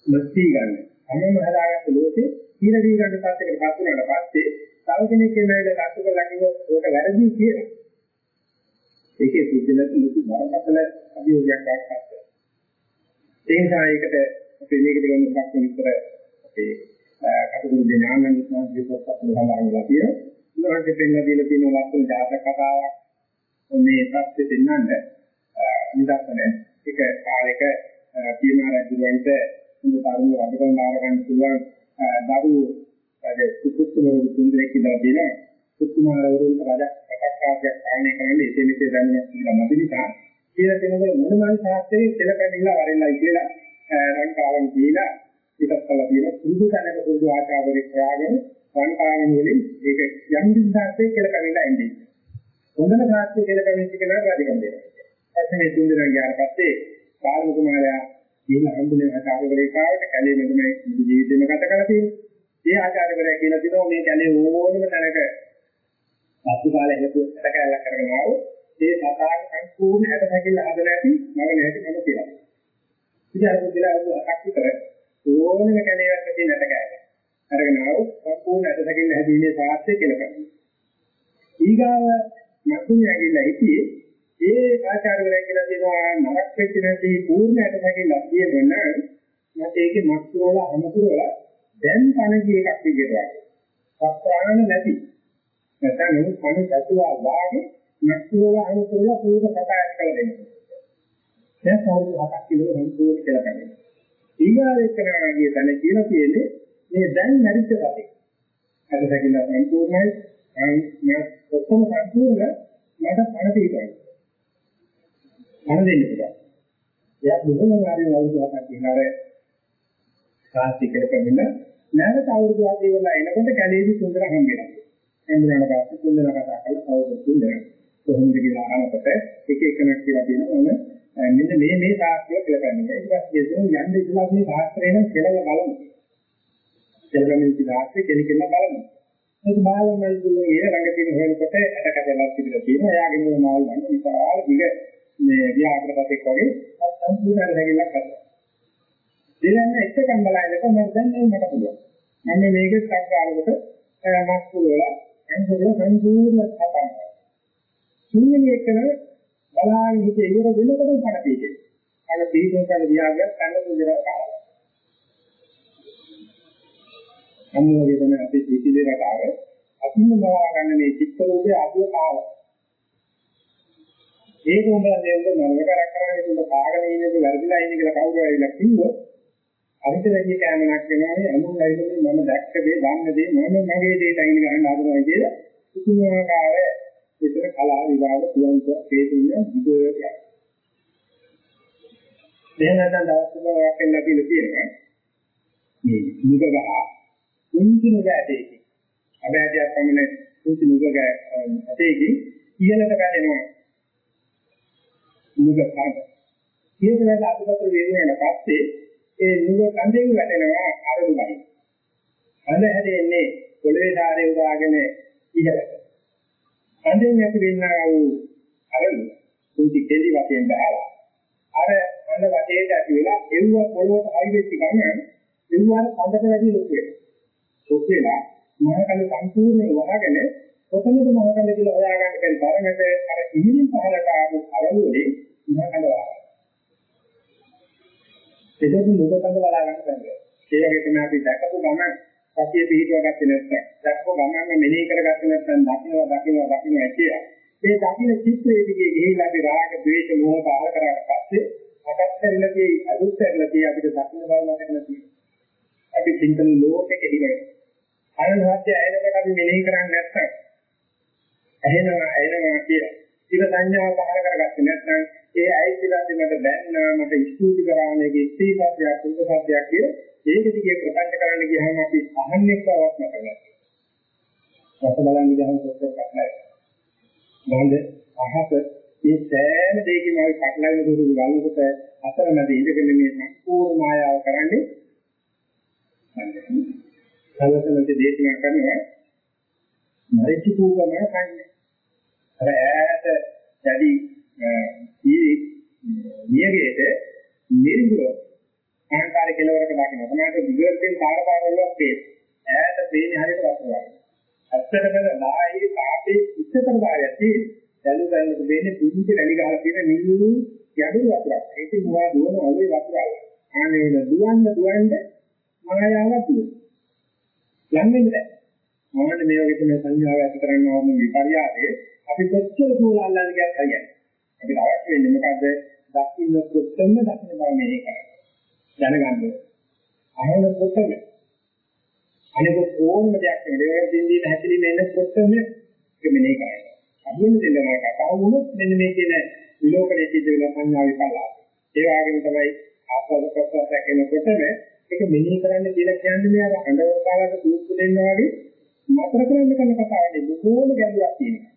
නැති ගන්න. අමම හදාගත්ත ලෝකේ කීර දී ගන්න පැත්තකට පත් වුණාට පස්සේ තව කෙනෙක් එනයිද කටු කරලා කිව්වොත් ඒක වැරදි කියලා. ඒකේ සිද්ධලත් ලොකු බරපතල අභියෝගයක් වක්වත්. ඒ නිසා ඒකට අපි මේකට ගන්න ප්‍රශ්න විතර අපේ කටුකුරු දෙනානන් සංස්කෘතික පොත්පත් වල හදාගන්න තියෙනවා. උන්වහන්සේ පෙන්න දීලා තියෙන ලස්සන ජාතක කතාවක් මේ தත්ත්වෙ දෙන්නන්න නිදර්ශන. එක කාලයක පියමාර ඇතුළත හොඳ තරුණ රජකම් දාර ගන්න පුළුවන්. දරු රජ සුසුතුමරු තුන්දෙනෙක් ඉඳලා තියෙනවා. සුසුමාරවරුන් රජ එකක්කාරයක් පාලනය කරන්නේ එසේ මෙසේ දැනුමක් කියලා නැති නිසා. කියලා කෙනෙකුට මොනමයි සාස්ත්‍රයේ කෙලකැඩිලා වරෙල්ලයි කියලා රංකාවන් කියලා ඉතත් කළා තියෙන සුදු තැනක සුදු ආචාර්යවරයෙක් හොයාගෙන රංකාවන් වලින් ඒක යම් දිහාසේ කෙලකැඩිලා එන්නේ. හොඳම සාක්ෂි කියලා කැමති කෙනා රාජකම් දෙනවා. ඇත්තනේ තුන් දෙනා ගියාට පස්සේ කාර්ම කුමාරයා කියන හම්බුනේ ආචාර්යවරේ කාවට කැලේ මෙතන ජීවිතේම ගත කරලා තියෙනවා. ඒ ආචාර්යවරයා කියලා දෙනවා මේ කැලේ ඕනම තැනක සතු කාලේ හේතු ඇටකැලක් කරගෙන ආවෝ ඒ සතාගේ සම්පූර්ණ ඇට පැකිල්ල හදලා ඇති මම නැති මම කියලා. ඉතින් අර පුදුලා අහක් විතර ඕනම කැලේකට තියෙන ඇටකැලක්. අරගෙන ආවෝ සම්පූර්ණ ඇට පැකිල්ල හැදීමේ සාක්ෂි කියලා කරනවා. ඊගාව මතුන් ඇගිලා හිටියේ ඒ ආචාර්යවරයා කියලා දෙනවා නරක වෙච්ච නැති පූර්ණයට නැගිලා කියනවනම් මට ඒකේ මස්තු වල අමතුරු වල දැන් කණදී එකක් විදියට සත්‍යාන නැති. නැත්නම් මේ කණ ඇතුළා වාගේ නැතිවල අනුකරලා පූර්ව කතාවක් කළ දෙන්නේ. දැන් සාමාන්‍ය හතක් කිලෝ සම්පූර්ණ කියලා කියන්නේ. ඊගාරේ කරනාගේ තන කියලා කියන්නේ මේ දැන් නැරිච්ච කතේ. අද දැකින්න සම්පූර්ණයි. මේ ඔක්කොම සම්පූර්ණ මට පණ දෙයි. පණ දෙන්න පුළුවන්. එයා දුක මාරිය වලුවක් කියනවා කාර්තිකේ කමින නැවත අවුරුදු ආදී වල එනකොට කැලේදී සුන්දර හම් වෙනවා. එම්බුනන පස්සේ සුන්දර කතා කරලා අවුරුදු සුන්දර කොහොමද කියලා අහනකොට එක එකනක් කියලා දෙනවා ඕන මෙන්න මේ මේ තාක්ෂය කියලා ගන්නවා. ඊට පස්සේ එදින යන්න ඉස්සලා මේ තාක්ෂරේන කෙලව බලමු. කෙලවමින් තාක්ෂය කෙලිකෙන්න බලමු. ඒක බාලමල් දුන්නේ ඒ රඟ තියෙන හොයනකොට ඇටකඩලක් තිබිලා තියෙනවා. එයාගේ මාල් ගන්න විශාල දිග මේ ව්‍යාකරපතෙක් වගේ සම්පූර්ණ රැගිල්ලක් කරනවා. දෙලන්න එකකම් බලනකොට මම දැන් මට පුළුවන්. මම මේක සංකාරයකට මස් පුරවලා අන්තිමට සම්පූර්ණ කතා ශූන්‍යයේ කරන බලාගෙන හිතේ ඉවර වෙනකොට පණ පිටේ. අර පිටේ කරන වියාගය කන්න දුන්නා කාලා. අන්නෝගේ තමයි අපි පිටිදේ රටාව අපිම බලා ගන්න මේ චිත්ත රූපේ අදුව කාලා. ඒක උඹලා දෙන්න නරක කරක් කරන්නේ උඹ කාගෙන ඉන්නේ වැරදිලා ඉන්නේ කියලා කවුරු ඇවිල්ලා කිව්වොත් අරිට වැඩි කැමනක් වෙනවානේ අනුන් ඇවිල්ලා මම දැක්ක දේ දන්න දේ මම මගේ දේට අයින් ගන්න හදනවා කියලා කිසිමාකාර විතර කලා විභාග පුවන්ක හේතුන විදෝයක්. දැන් නැත්නම් දවස් තුනක් වෙන්න කියලා තියෙනවා. මේ මුගගහ කුංචි නුගෑටේ. අබෑදියක් පමණ කුංචි නුගගහ ඇටේකින් ඉහළට වැටෙනවා. නුග කඩ. ඊට අතුපතර වේදනකට පස්සේ ඒ නුග කඳෙන් වැටෙනවා අරමුණයි. කඳ හැදෙන්නේ පොළවේ ධාරේ උදාගෙන ඉහළට. කඳෙන් ඇති වෙන්නා වූ අරමුණ කුංචි කෙලි වශයෙන් බහලා. අර කඳ වටේට ඇති වෙලා එව්ව පොළොවට හයි වෙච්ච ගමන් එව්වන කඳට වැඩි ලොකු වෙනවා. ලොකු වෙලා මහකඳ සම්පූර්ණයෙන් වහගෙන කොතනද මහකඳ කියලා හොයාගන්න බැරි තරමට අර ඉහිලින් පහලට ආපු අරමුණේ මහකඳ වහනවා. එදෙදි මුද කඳ බලා ගන්න බැහැ. ඒ වගේ තමයි අපි දැකපු ගමන් සතිය පිහිටුවා ගත්තේ නැත්නම් දැක්ක ගමන්ම මෙනෙහි කරගත්තේ නැත්නම් දකින්නවා දකින්නවා දකින්නවා කියලා. මේ දකින්න චිත්‍රයේ දිගේ ගිහිල්ලා අපි රාග, ද්වේෂ, මෝහ පහල කරාට පස්සේ අටක් කරලා tie අදුත් කරලා tie අපිට දකින්න බව නැතිලා තියෙනවා. අපි චින්තන ලෝකෙක ඉන්නේ. අරණ සත්‍ය ඇයෙනකොට අපි මෙනෙහි කරන්නේ නැත්නම් ඇහෙනවා ඇහෙනවා කියලා. ඉතින් සංඥාව පහල කරගත්තේ නැත්නම් ඒ ඇයිතිලාදී මට බැන්නා මට ස්තුති කරා මේකේ ස්ථීපත්‍යයක් උපසත්‍යයක් කිය ඒක දිගේ ප්‍රපංච කරන්න ගියාම අපි අහන්නේ කවක් නැතනවා. රස බලන්න ගියාම සත්‍යයක් නැහැ. මොකද අහස මේ සෑම දෙයකින් අපි පටලැවෙන දුරු ගන්නකොට අතරමැද ඉඳගෙන මේ සම්පූර්ණ මායාව කරන්නේ සලසලට දේශනා කරනවා මරිච්ච කූපම කන්නේ අර ඈත දැඩි නියගේට නිර්ගුණ අහංකාර කෙලවරක දකින්න. තමයි විගර්තෙන් කාර්යපාරවලක් තේ. ඈත පේන්නේ හරියට වතුරයි. ඇත්තටම ලාහි තාපේ උච්චතර භාගයති දැලු දැලු දෙන්නේ පුංචි රැලි ගහලා තියෙන නිල්ලු යඩු වතුරක්. ඒක මුවා දුවන ඔලේ වතුරයි. ආනේ දුවන්න දුවන්න මායාවක් දුවන. යන්නේ නැහැ. මොකද මේ වගේ තමයි සංඥාව ඇති කරන්න ඕන විපර්යාසයේ අපි කොච්චර දුර අල්ලන්නේ කියත් හරියන්නේ. අපිට අවශ්‍ය වෙන්නේ මොකද්ද? දකින්න කොත්තම දකින්න බව මෙහෙ කරන්න. දැනගන්න. අහන කොත්තම. අනික ඕනම දෙයක් නෙවෙයි දෙන්නේ හැදෙන්නේ එන්න කොත්තම ඒක මෙහෙ කරන්න. අදින්න දෙන්නා කතාව වුණොත් මෙන්න මේ කියන විලෝකණයේ සිද්ධ වෙන සංඥා විපල්ලා. ඒ වගේම තමයි ආස්වාද ප්‍රසවාස කරනකොටම ඒක මෙහෙ කරන්න කියලා කියන්නේ මේ අර අඬව කාලක දුක් දෙන්නා වගේ නතර කරන්න කරන කතාවනේ බොහෝම ගැඹුරක් තියෙනවා.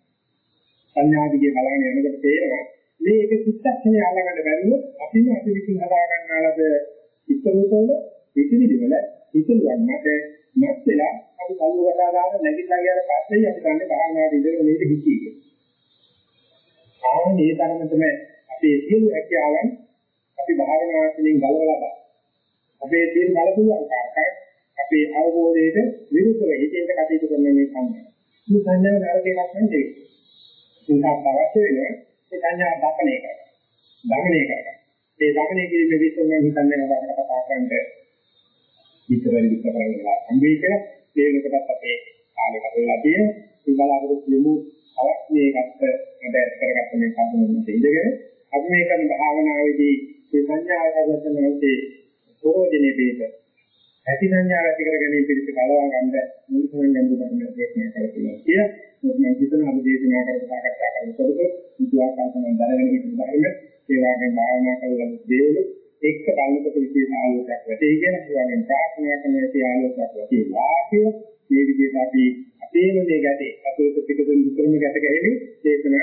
සංඥාදිගේ බලන්න යනකොට තේරෙනවා මේ එක චිත්තක්ෂණය අල්ලගන්න බැරිවොත් අපිම අපි විසින් හදා ගන්නාලද චිත්තරූපවල ඉතිවිලි වල ඉතිරියක් නැත නැත් වෙලා අපි කල්ු වඩා ගන්න නැගිටලා ගියාට පස්සේ අපි ගන්න භාවනාවේ ඉඳගෙන මේක හිතියි. ආන්නේ තරමටම අපේ සියලු හැකියාවන් අපි භාවනාවෙන් ගලවලා ගන්න. අපේ තියෙන බලපෑම් අපේ අවබෝධයට විරුද්ධව හිතේට කටයුතු කරන මේ සංඥා. මේ සංඥා නරකයක් නෙවෙයි. ඒකත් අවශ්‍ය වෙන්නේ ඒ සංඥා දක්නය කරගන්න. දමනය කරගන්න. ඒ දමනය කිරීමේ විස්තර මම හිතන්නේ නැවත කතා කරන්න විතරයි විතර කරලා සම්බේක ඒ වෙනකොටත් අපේ කාලේ කරලා තියෙන මේ බලාපොරොත්තු වෙමු අවස්ථේ ගත්ත වැඩ කරගත්ත මේ සම්මුතිය ඉඳගෙන අපි මේ කරන භාවනාවේදී මේ සංඥා ආකාරයෙන් නැති ප්‍රෝජනේ පිට ඇති සංඥා ඇති කර ගැනීම පිළිස කලවා ගන්න මුලින්ම ගන්න ධර්ම දේශනා කරලා කියලා. මම හිතන අද දේශනා කරලා සාකච්ඡා කරනකොට විද්‍යාකාරකම දැනගෙන ඉන්න ධර්ම ඒ වගේම භාවනා කරලා දේවලු එක්ක බලනකොට විශේෂ ආලෝකයක් වැටේ. කියන ඒ වගේම ප්‍රාර්ථනා කරන ඒ ආලෝකයක් වැටේ. වාසිය මේ විදිහට අපි අපේම මේ ගැටේ. අතුලත පිටුතුන් විතරම ගැට ගැහෙන්නේ චේතන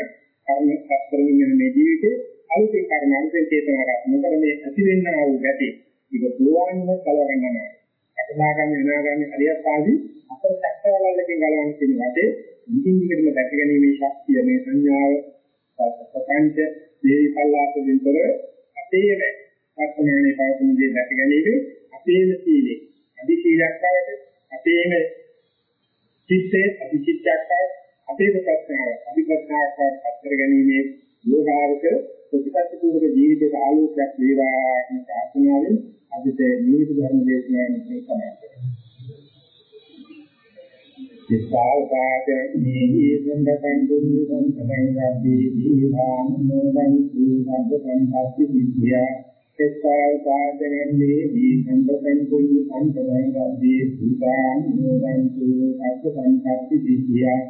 කර්ම කරමින් යන මේ ජීවිතේ අලුතෙන් කර්මාන්තයෙන් චේතනා ගන්න මොකද මේ ඇති වෙන්නා වූ ගැටේ. ඒක පුළුවන්ම කලවන්න නැහැ අතනාගාමී අනාගාමී හරියට ආදී අපේ සැකවලල්ලකින් ගලවන්න තියෙන වටේ ඉතින් විකටම දැක ගැනීමේ ශක්තිය මේ සංඥාව ප්‍රපංච දේවි පල්ලාපෙන් තොර අපේම වර්තමානයේ පවතින දේ දැක ගැනීම අපේම සීලේ. අදි සීලයක් බවට අපේම චිත්තේ අදි චිත්තයක් බවට අපේම ප්‍රඥාව අදි ප්‍රඥාවක් බවට පත් කර ගැනීමේ යෝගාවක ප්‍රතිපත්ති පූර්වක ජීවිතයේ ආලෝකයක් වේවා කියන ආත්මාවෙන් අදිට නිවිත ධර්ම දේශනාවේ මේ තමයි. සිතාවකාද නීහි සම්බතං දුන්නං සමං රබ්බේ දීවාන් නෝදං සූසබ්බ සම්පත්ති විද්‍යා. සිතාවකාදනේ නීහි සම්බතං දුන්නං සමං රබ්බේ දීවාන් නෝදං සූසබ්බ සම්පත්ති විද්‍යා.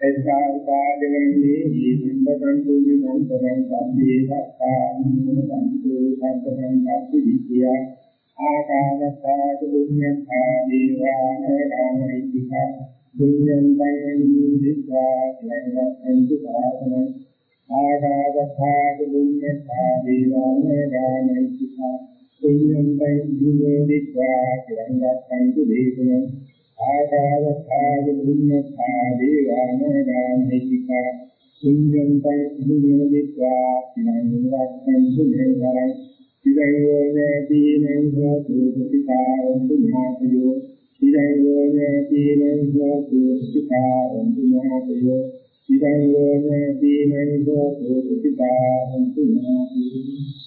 සිතාවකාදනේ නීහි සම්බතං දුන්නං සමං රබ්බේ දීවාන් නෝදං සූසබ්බ සම්පත්ති විද්‍යා. ආකාරත්තා දුඤ්ඤං ආදීවානරාමිතිකා දුඤ්ඤං බයං දිස්වා ලංගන්තු සාසන ආකාරත්තා දුඤ්ඤං ආදීවානරාමිතිකා දුඤ්ඤං බයං දිස්වා ලංගන්තු දේශනං ආකාරත්තා දුඤ්ඤං ආදීවානරාමිතිකා දුඤ්ඤං බයං දිස්වා ලංගන්තු දේශනං ඉදං හෝතු සුඛිතාවන්තු මහතයෝ ඉදං හෝතු සුඛිතාවන්තු මහතයෝ ඉදං හෝතු සුඛිතාවන්තු මහතයෝ